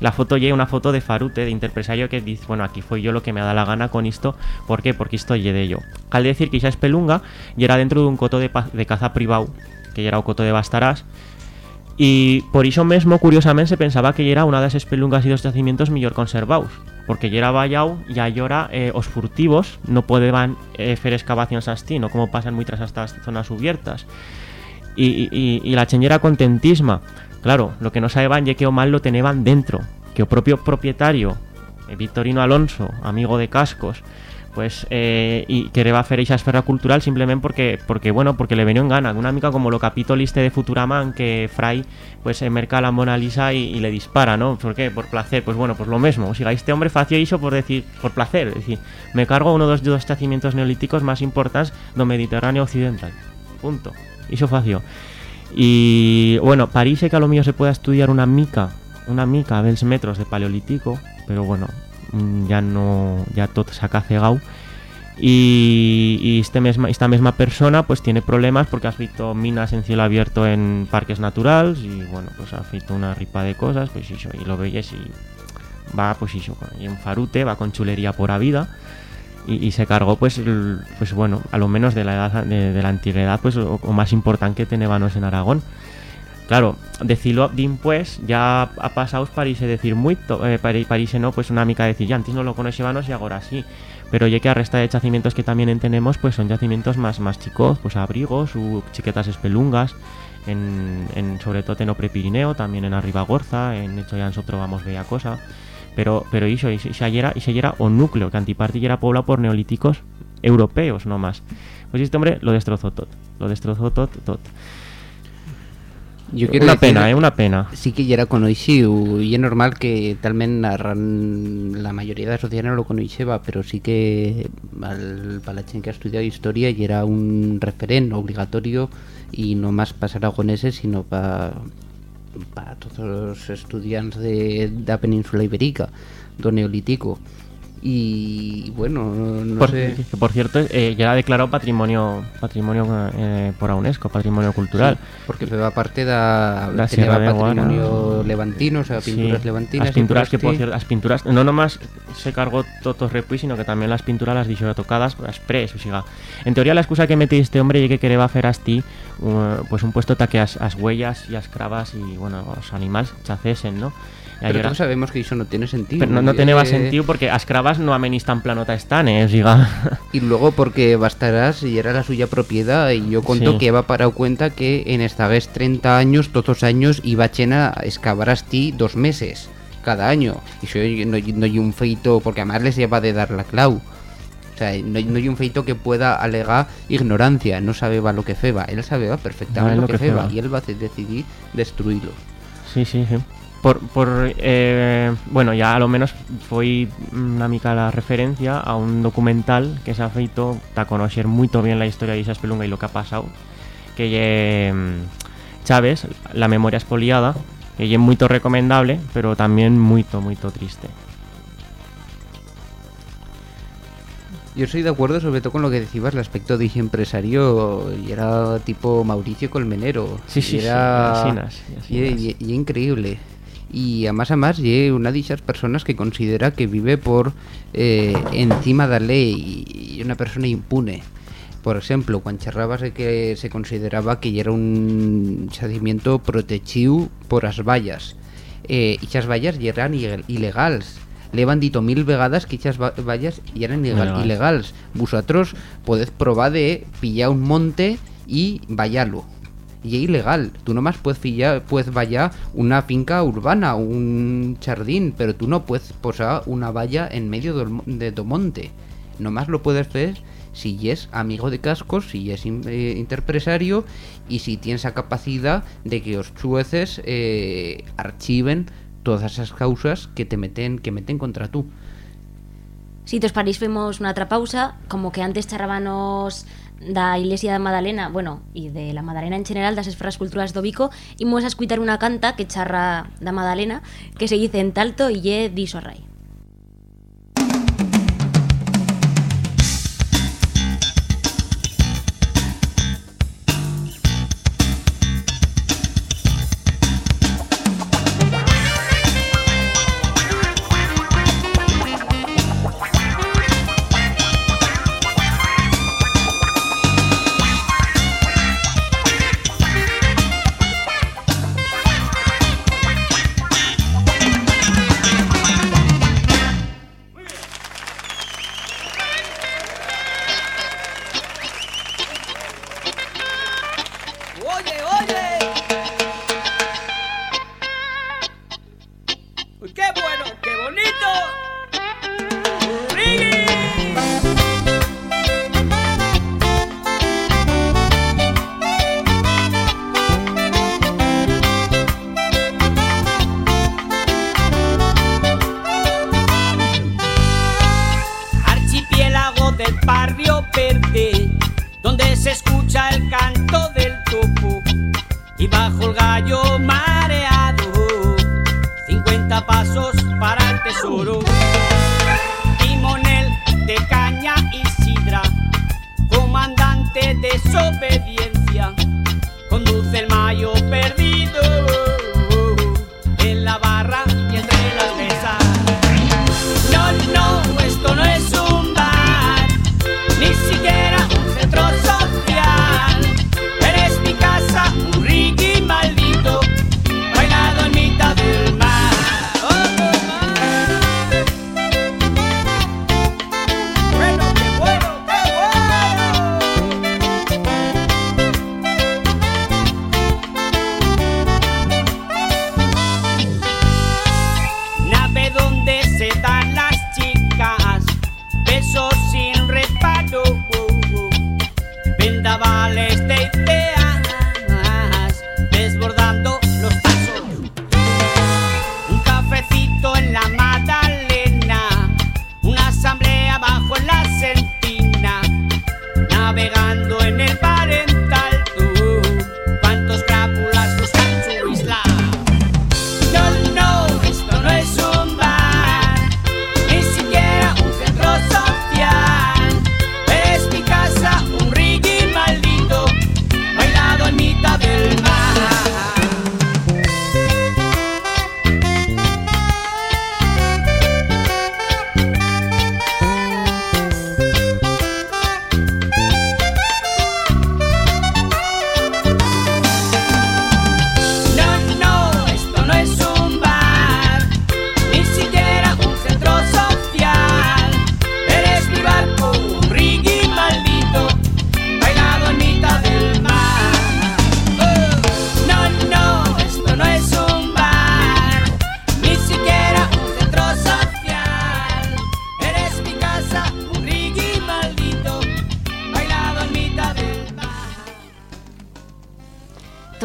Speaker 4: la foto y una foto de farute, de interpresario que dice, bueno, aquí fue yo lo que me da la gana con esto, ¿por qué? Porque esto ye de ello. Al decir que ya es pelunga y era dentro de un coto de, de caza privado, que ya era un coto de Bastarás, y por eso mismo, curiosamente, se pensaba que era una de esas pelungas y dos yacimientos mejor conservados porque ya era vallado y ahora eh, os furtivos no podían eh, excavaciones así, no como pasan muchas estas zonas abiertas. Y, la cheñera contentisma. Claro, lo que no sabían ya que o mal lo tenían dentro, que el propio propietario, eh, Victorino Alonso, amigo de Cascos, pues eh, y quería hacer esa esfera cultural simplemente porque porque bueno porque le venía en gana. Una amiga como lo capitoliste de Futuraman que Fray pues enmerca la Mona Lisa y, le dispara ¿no? ¿por qué? por placer. Pues bueno pues lo mismo. O sea este hombre fació eso por decir por placer. Es decir me cargo uno de los dos yacimientos neolíticos más importantes del Mediterráneo occidental. Punto. Hizo facio y bueno parece que a lo mío se pueda estudiar una mica una mica a 20 metros de paleolítico pero bueno Mm, ya no ya todo se ha cegado. Y, este misma, esta misma persona pues tiene problemas porque has visto minas en cielo abierto en parques naturales y bueno pues ha visto una ripa de cosas pues y lo veis y va pues eso y un farute va con chulería por a vida. Y, se cargó pues pues bueno a lo menos de la edad de, la antigüedad pues o, más importante que tenébanos en Aragón Claro, decirlo pues ya ha pasado París decir mucho, eh, París no, pues una mica decir, ya antes no lo conocíamos y ahora sí. Pero ya que a resta de yacimientos que también tenemos, pues son yacimientos más, más chicos, pues abrigos, u chiquetas espelungas, en, en, sobre todo en Opre Pirineo, también en Arribagorza, en hecho ya nosotros vamos bella cosa. Pero, pero eso, y se era, y se era un núcleo, que Antiparti era poblado por neolíticos europeos no más. Pues este hombre lo destrozó todo, lo destrozó todo, todo una pena, eh, una pena.
Speaker 5: Sí que ya era conocido y es normal que talmente la mayoría de la sociedad no lo conociera, pero sí que al Palachín que ha estudiado historia y era un referente obligatorio y no más para aragoneses, sino para para todos los estudiantes de, la península ibérica, do neolítico y bueno no
Speaker 4: por,
Speaker 5: sé.
Speaker 4: por cierto eh, ya ha declarado patrimonio patrimonio eh, por la UNESCO patrimonio cultural.
Speaker 5: Porque va parte de la patrimonio levantino o sea pinturas levantinas
Speaker 4: las pinturas que por cierto las pinturas no nomás se cargó todos repuis sino que también las pinturas las dicho tocadas express o sea en teoría la excusa que mete este hombre y que quería hacer a ti pues un puesto taque as, as huellas y as cravas y bueno los animales chacesen no
Speaker 5: pero todos sabemos que eso no tiene sentido.
Speaker 4: Pero no, no tiene sentido porque las cravas no amenis tan planota están, eh,
Speaker 5: Y luego porque bastarás y era la suya propiedad y yo conto que va para cuenta que en esta vez 30 años, todos los años iba chena a excavar ti dos meses cada año. Y soy, no, hay un feito, porque además les lleva de dar la clau. O sea, no, hay un feito que pueda alegar ignorancia, no sabe lo que feba. Él sabe perfectamente lo, que, feba, y él va a decidir destruirlo.
Speaker 4: Sí, sí, sí por, por eh, bueno, ya a lo menos fue una mica la referencia a un documental que se ha feito para conocer muy bien la historia de esa espelunga y lo que ha pasado que es mm, Chávez, La memoria espoliada que es muy recomendable pero también muy muy triste
Speaker 5: Yo estoy de acuerdo sobre todo con lo que decías, el aspecto de empresario y era tipo Mauricio Colmenero.
Speaker 4: Sí, sí,
Speaker 5: era... y, increíble y a más a más y una de esas personas que considera que vive por eh, encima de la ley y una persona impune. Por ejemplo, cuando charrabas de que se consideraba que era un yacimiento protegido por las vallas. Eh, y esas vallas eran ilegales. Le han dicho mil vegadas que esas vallas eran ilegales. vosotros podéis probar de pillar un monte y vayalo y es ilegal. Tú nomás puedes pillar, puedes vaya una finca urbana, un jardín, pero tú no puedes posar una valla en medio de tu monte. Nomás lo puedes hacer si es amigo de cascos, si es eh, interpresario y si tienes la capacidad de que los jueces eh, archiven todas esas causas que te meten que meten contra tú.
Speaker 3: Si te os parís, fuimos una otra pausa, como que antes charrábamos da Iglesia de Madalena, bueno, y de la Madalena en general, das esferas culturales do Vico, vamos a escuchar una canta que charra da Madalena, que se dice en talto y ye diso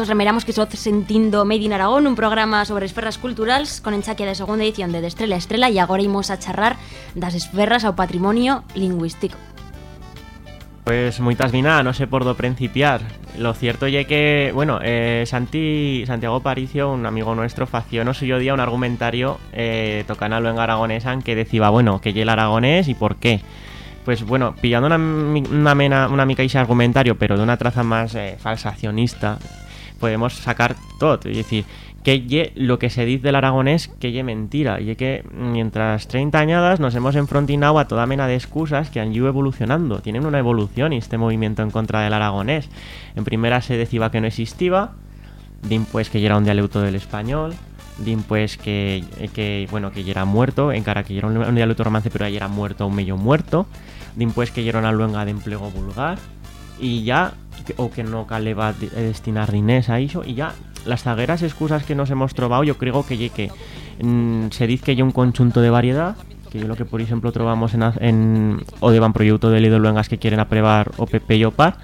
Speaker 3: remeramos que estou sentindo Made in Aragón, un programa sobre esferras culturales con enchaque de segunda edición de De Estrela a e agora imos a charrar das esferras ao patrimonio lingüístico.
Speaker 4: Pues moitas nada, no sé por do principiar. Lo cierto é que, bueno, eh, Santi, Santiago Paricio, un amigo nuestro, fació no suyo día un argumentario eh, tocánalo en aragonés que decía, bueno, que el aragonés y por qué. Pues bueno, pillando una, una, mena, una mica argumentario, pero de una traza más eh, falsacionista, podemos sacar todo. Es decir, que lo que se dice del aragonés que ye mentira. Y que mientras 30 añadas nos hemos enfrontinado a toda mena de excusas que han ido evolucionando. Tienen una evolución y este movimiento en contra del aragonés. En primera se decía que no existía, din pues que ya era un dialecto del español, din pues que, bueno que ya era muerto, en cara que ya era un dialecto romance pero ya era muerto un medio muerto, din pues que ya era una luenga de empleo vulgar, y ya o que no cale va a destinar diners a eso y ya. Las zagueras excusas que nos hemos trovado yo creo que que mm, se dice que hay un conjunto de variedad que yo lo que por ejemplo trovamos en, en o de van proyecto de Luengas que quieren aprobar o PP y OPAR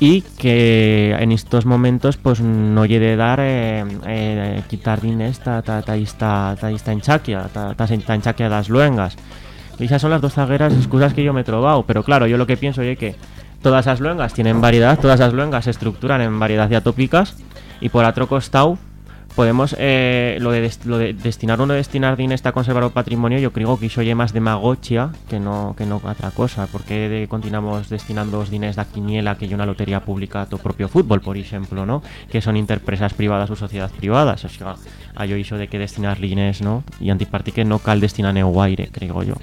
Speaker 4: y que en estos momentos pues no llegue dar eh, eh, quitar diners ta, ta, ta, ta, esta enchaquia ta, ta, luengas. Esas son las dos zagueras excusas que yo me he trovado pero claro yo lo que pienso es que Todas las luengas tienen variedad, todas las luengas se estructuran en variedad de atópicas y por otro costado podemos eh, lo, de lo de destinar uno destinar dinero a conservar el patrimonio yo creo que eso más demagogia que no que no otra cosa porque de, continuamos destinando los diners de quiniela que hay una lotería pública a tu propio fútbol por ejemplo no que son interpresas privadas o sociedades privadas o sea hay eso de que destinar diners no y antiparti que no cal destinar neuaire creo yo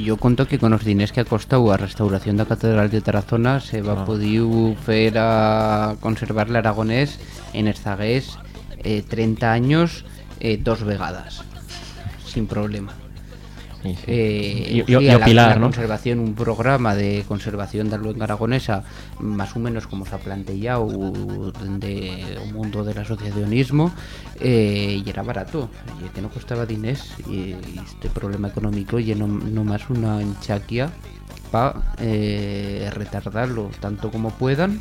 Speaker 5: yo conto que con los diners que ha costado a restauración de la Catedral de Tarazona se va a ah. poder hacer a conservar en Erzagués eh, 30 años, eh, dos vegadas, sin problema.
Speaker 4: Sí, sí.
Speaker 5: Eh,
Speaker 4: Y- y- Pilar,
Speaker 5: la
Speaker 4: ¿no?
Speaker 5: conservación, un programa de conservación da luenga aragonesa más o menos como se ha planteado de un mundo del asociacionismo eh, y era barato, y que no costaba dinés y, este problema económico y no, no más una enchaquia para retardarlo tanto como puedan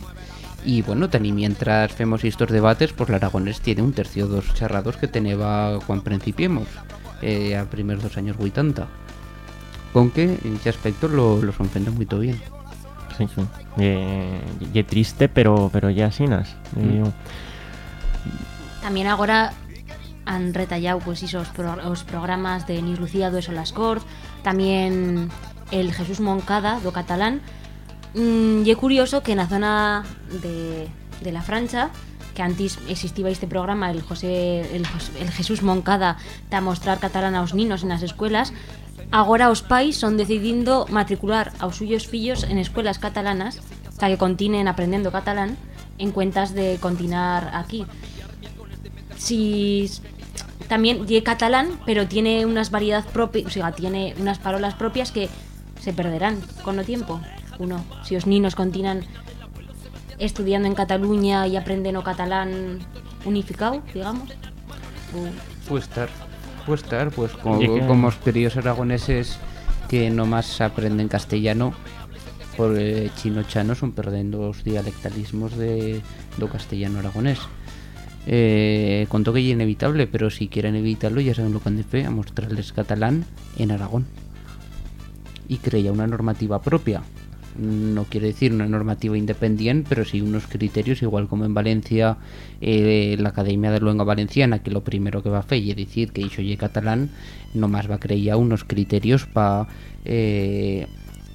Speaker 5: y bueno, tení mientras vemos estos debates, pues el aragonés tiene un tercio dos charrados que tenía cuando principiemos, eh, a primeros dos años 80. Con que en ese aspecto lo, los enfrenta muy bien.
Speaker 4: Sí, sí. Eh, y triste, pero pero ya asinas.
Speaker 5: Mm.
Speaker 4: Eh,
Speaker 3: También agora han retallado pues esos pro- os programas de Nis Lucía do Eso las Corts, también el Jesús Moncada do catalán. Mm, y é curioso que na zona de, de la Francha que antes existía este programa el José el, Jesús Moncada a mostrar catalán aos ninos en las escuelas agora os pais son decidindo matricular aos suyos fillos en escuelas catalanas para que continuen aprendendo catalán en cuentas de continuar aquí si también tiene catalán, pero tiene unas variedades propias, o sea, tiene unas palabras propias que se perderán con el tiempo. Uno, si los niños continúan estudiando en Cataluña y aprenden o catalán unificado, digamos. o-
Speaker 5: Puede estar, puede estar, pues como,
Speaker 4: que-
Speaker 5: como los queridos aragoneses que nomás aprenden castellano por eh, chino chano son perdiendo los dialectalismos de do castellano aragonés. Eh, contó que es inevitable, pero si quieren evitarlo ya saben lo que han de fe, a mostrarles catalán en Aragón. Y creía una normativa propia. No quiere decir una normativa independiente, pero sí unos criterios, igual como en Valencia eh, la Academia de Luenga Valenciana, que lo primero que va a hacer es decir que ye catalán, nomás va a crear unos criterios para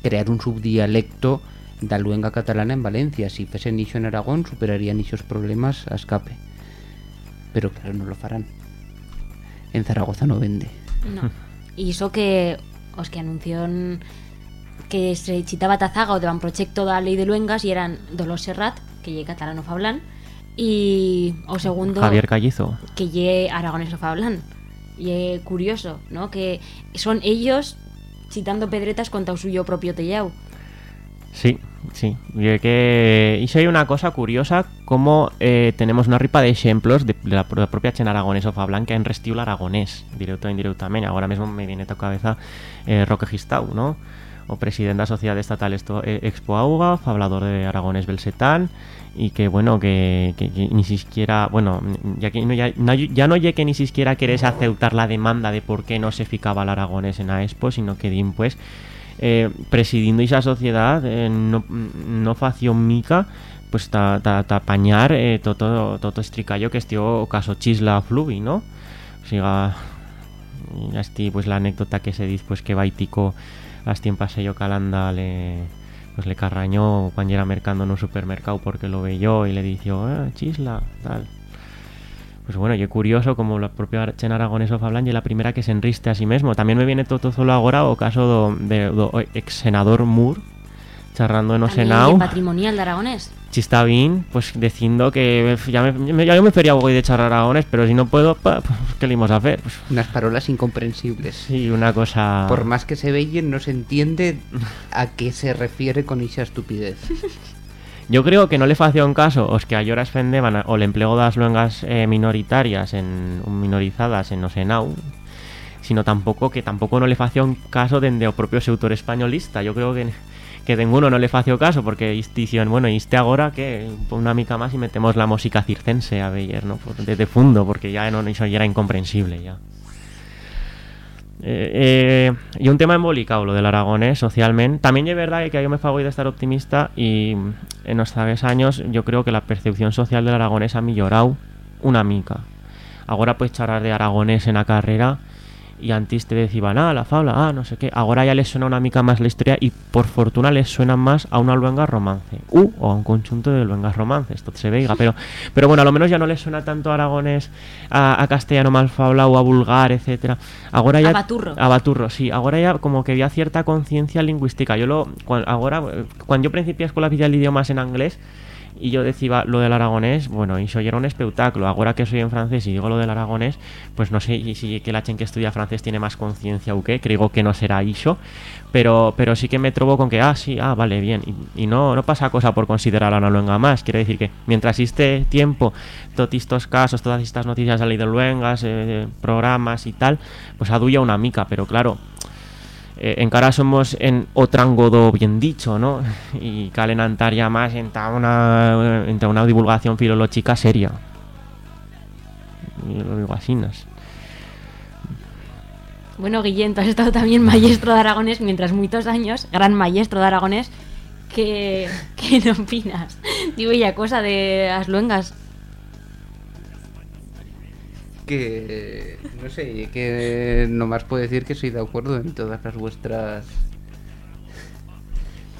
Speaker 5: crear un subdialecto da luenga catalana en Valencia. Si fuesen nicho en Aragón, superarían esos problemas a escape. Pero claro, no lo farán. En Zaragoza no vende.
Speaker 3: No. Y eso que os que anunció que se chitaba Tazaga o de un proyecto da ley de luengas y eran Dolors Serrat, que lle catalano fablan, y o segundo
Speaker 4: Javier Callizo.
Speaker 3: que lle aragones o fablan. Y curioso, ¿no? Que son ellos chitando pedretas contra o suyo propio tellau.
Speaker 4: Sí, sí. Y que y hay una cosa curiosa, como eh, tenemos una ripa de ejemplos de, la, pro- la propia Chen Aragonés o Fablan que han restido el aragonés, directo e indirectamente. Ahora mismo me viene a la cabeza eh, Roque Gistau, ¿no? O presidente de la Sociedad Estatal Esto- eh, Expo Auga, hablador de aragonés Belsetán, y que bueno, que, ni siquiera, bueno, ya que no, ya, ya no que ni siquiera querés aceptar la demanda de por qué no se ficaba el aragonés en la Expo, sino que din pues eh, presidindo esa sociedad eh, no, no fació mica pues ta, ta, ta apañar eh, todo todo estricallo que estió caso chisla fluvi, ¿no? O sea, esti pues la anécdota que se dice pues que Baitico las tiempas sello calanda le pues le carrañó cuando era mercando en un supermercado porque lo veyó y le dijo, ah, chisla, tal. Pues bueno, yo curioso como la propia Chen Aragonés o Fablan y la primera que se enriste a sí mismo. También me viene todo solo ahora o caso de, ex senador Moore charrando en
Speaker 3: lle patrimonial de aragonés.
Speaker 4: Chistavín, pues diciendo que ya me, ya yo me feria voy de charrar aragonés, pero si no puedo, pa, pues, ¿qué le íbamos a hacer? Pues,
Speaker 5: Unas parolas incomprensibles.
Speaker 4: sí, una cosa...
Speaker 5: Por más que se veyen, no se entiende a qué se refiere con esa estupidez.
Speaker 4: Yo creo que no le facía un caso os que a lloras fendeban o el empleo das luengas eh, minoritarias en minorizadas en o Senau sino tampoco que tampoco no le facía un caso dende o propio autor españolista yo creo que que ninguno no le fació caso porque dicen bueno y este ahora que una mica más y metemos la música circense a ver no Por- de, de fondo porque ya no eso ya era incomprensible ya eh, eh, y un tema embolicado lo del aragonés socialmente. También es verdad que yo me fago de estar optimista y en los tres años yo creo que la percepción social del aragonés ha mejorado una mica. Ahora puedes charlar de aragonés en la carrera y antes te decían, ah, la fabla, ah, no sé qué. Ahora ya les suena una mica más la historia y por fortuna les suena más a una luenga romance. Uh, o a un conjunto de luengas romances, esto se veiga. Pero, pero bueno, a lo menos ya no les suena tanto a aragonés, a, a castellano mal fabla o a vulgar, etcétera. Ahora ya...
Speaker 3: A baturro.
Speaker 4: A baturro, sí. Ahora ya como que había cierta conciencia lingüística. Yo lo... cuan- ahora, cuando yo principié escuela oficial de idiomas en inglés, y yo decía lo del aragonés, bueno, y era un espectáculo. Ahora que soy en francés y digo lo del aragonés, pues no sé si que la chen que estudia francés tiene más conciencia o qué, creo que no será iso, pero, pero sí que me trobo con que, ah, sí, ah, vale, bien, y, no, no pasa cosa por considerar a una luenga más. Quiero decir que mientras existe tiempo, todos estos casos, todas estas noticias de luengas, eh, programas y tal, pues aduya una mica, pero claro, eh, encara somos en otrangodo bien dicho, ¿no? Y calen ya más en una, en una divulgación filológica seria. Y lo digo así,
Speaker 3: Bueno, Guillén, tú has estado también maestro de aragonés mientras muchos años, gran maestro de aragonés. ¿Qué, qué opinas? Digo, ya cosa de las luengas
Speaker 5: que no sé, que nomás puedo decir que estoy de acuerdo en todas las vuestras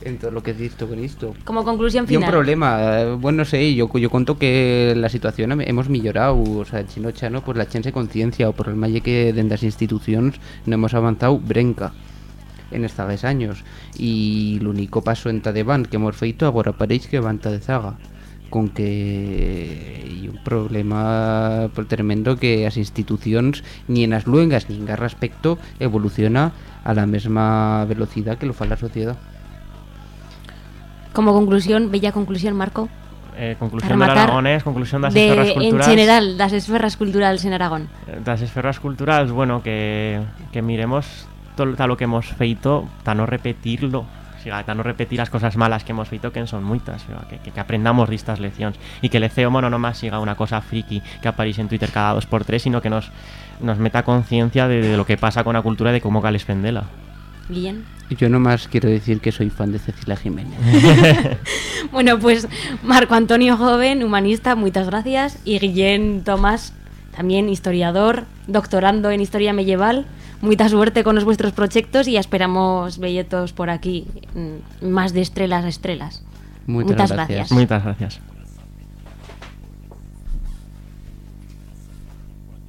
Speaker 5: en todo lo que he visto con esto.
Speaker 3: Como conclusión final.
Speaker 5: Y un problema, bueno, no sé, yo, yo cuento que la situación hemos mejorado, o sea, chinocha, ¿no? Pues la chance conciencia o por el malle que de las instituciones no hemos avanzado brenca en estos años y el único paso en Tadeban que hemos feito ahora parece que van de zaga con que hay un problema tremendo que las instituciones ni en las luengas ni en gas respecto evoluciona a la misma velocidad que lo fa la sociedad.
Speaker 3: Como conclusión, bella conclusión, Marco.
Speaker 4: Eh, conclusión del aragonés, conclusión das de, esferas.
Speaker 3: En general, das esferas culturales en Aragón.
Speaker 4: Eh, das esferas culturales, bueno, que, que miremos todo lo que hemos feito, para no repetirlo para no repetir las cosas malas que hemos visto que son muchas, que, que, aprendamos de estas lecciones y que el ECEO no nomás siga una cosa friki que aparece en Twitter cada dos por tres, sino que nos, nos meta conciencia de, lo que pasa con la cultura y de cómo Gales pendela.
Speaker 3: Bien.
Speaker 5: Yo nomás quiero decir que soy fan de Cecilia Jiménez.
Speaker 3: bueno, pues Marco Antonio Joven, humanista, muchas gracias. Y Guillén Tomás, también historiador, doctorando en historia medieval. Mucha suerte con los vuestros proyectos y esperamos belletos por aquí, mm, más de estrellas a estrellas.
Speaker 5: Muchas, gracias.
Speaker 4: Muchas gracias.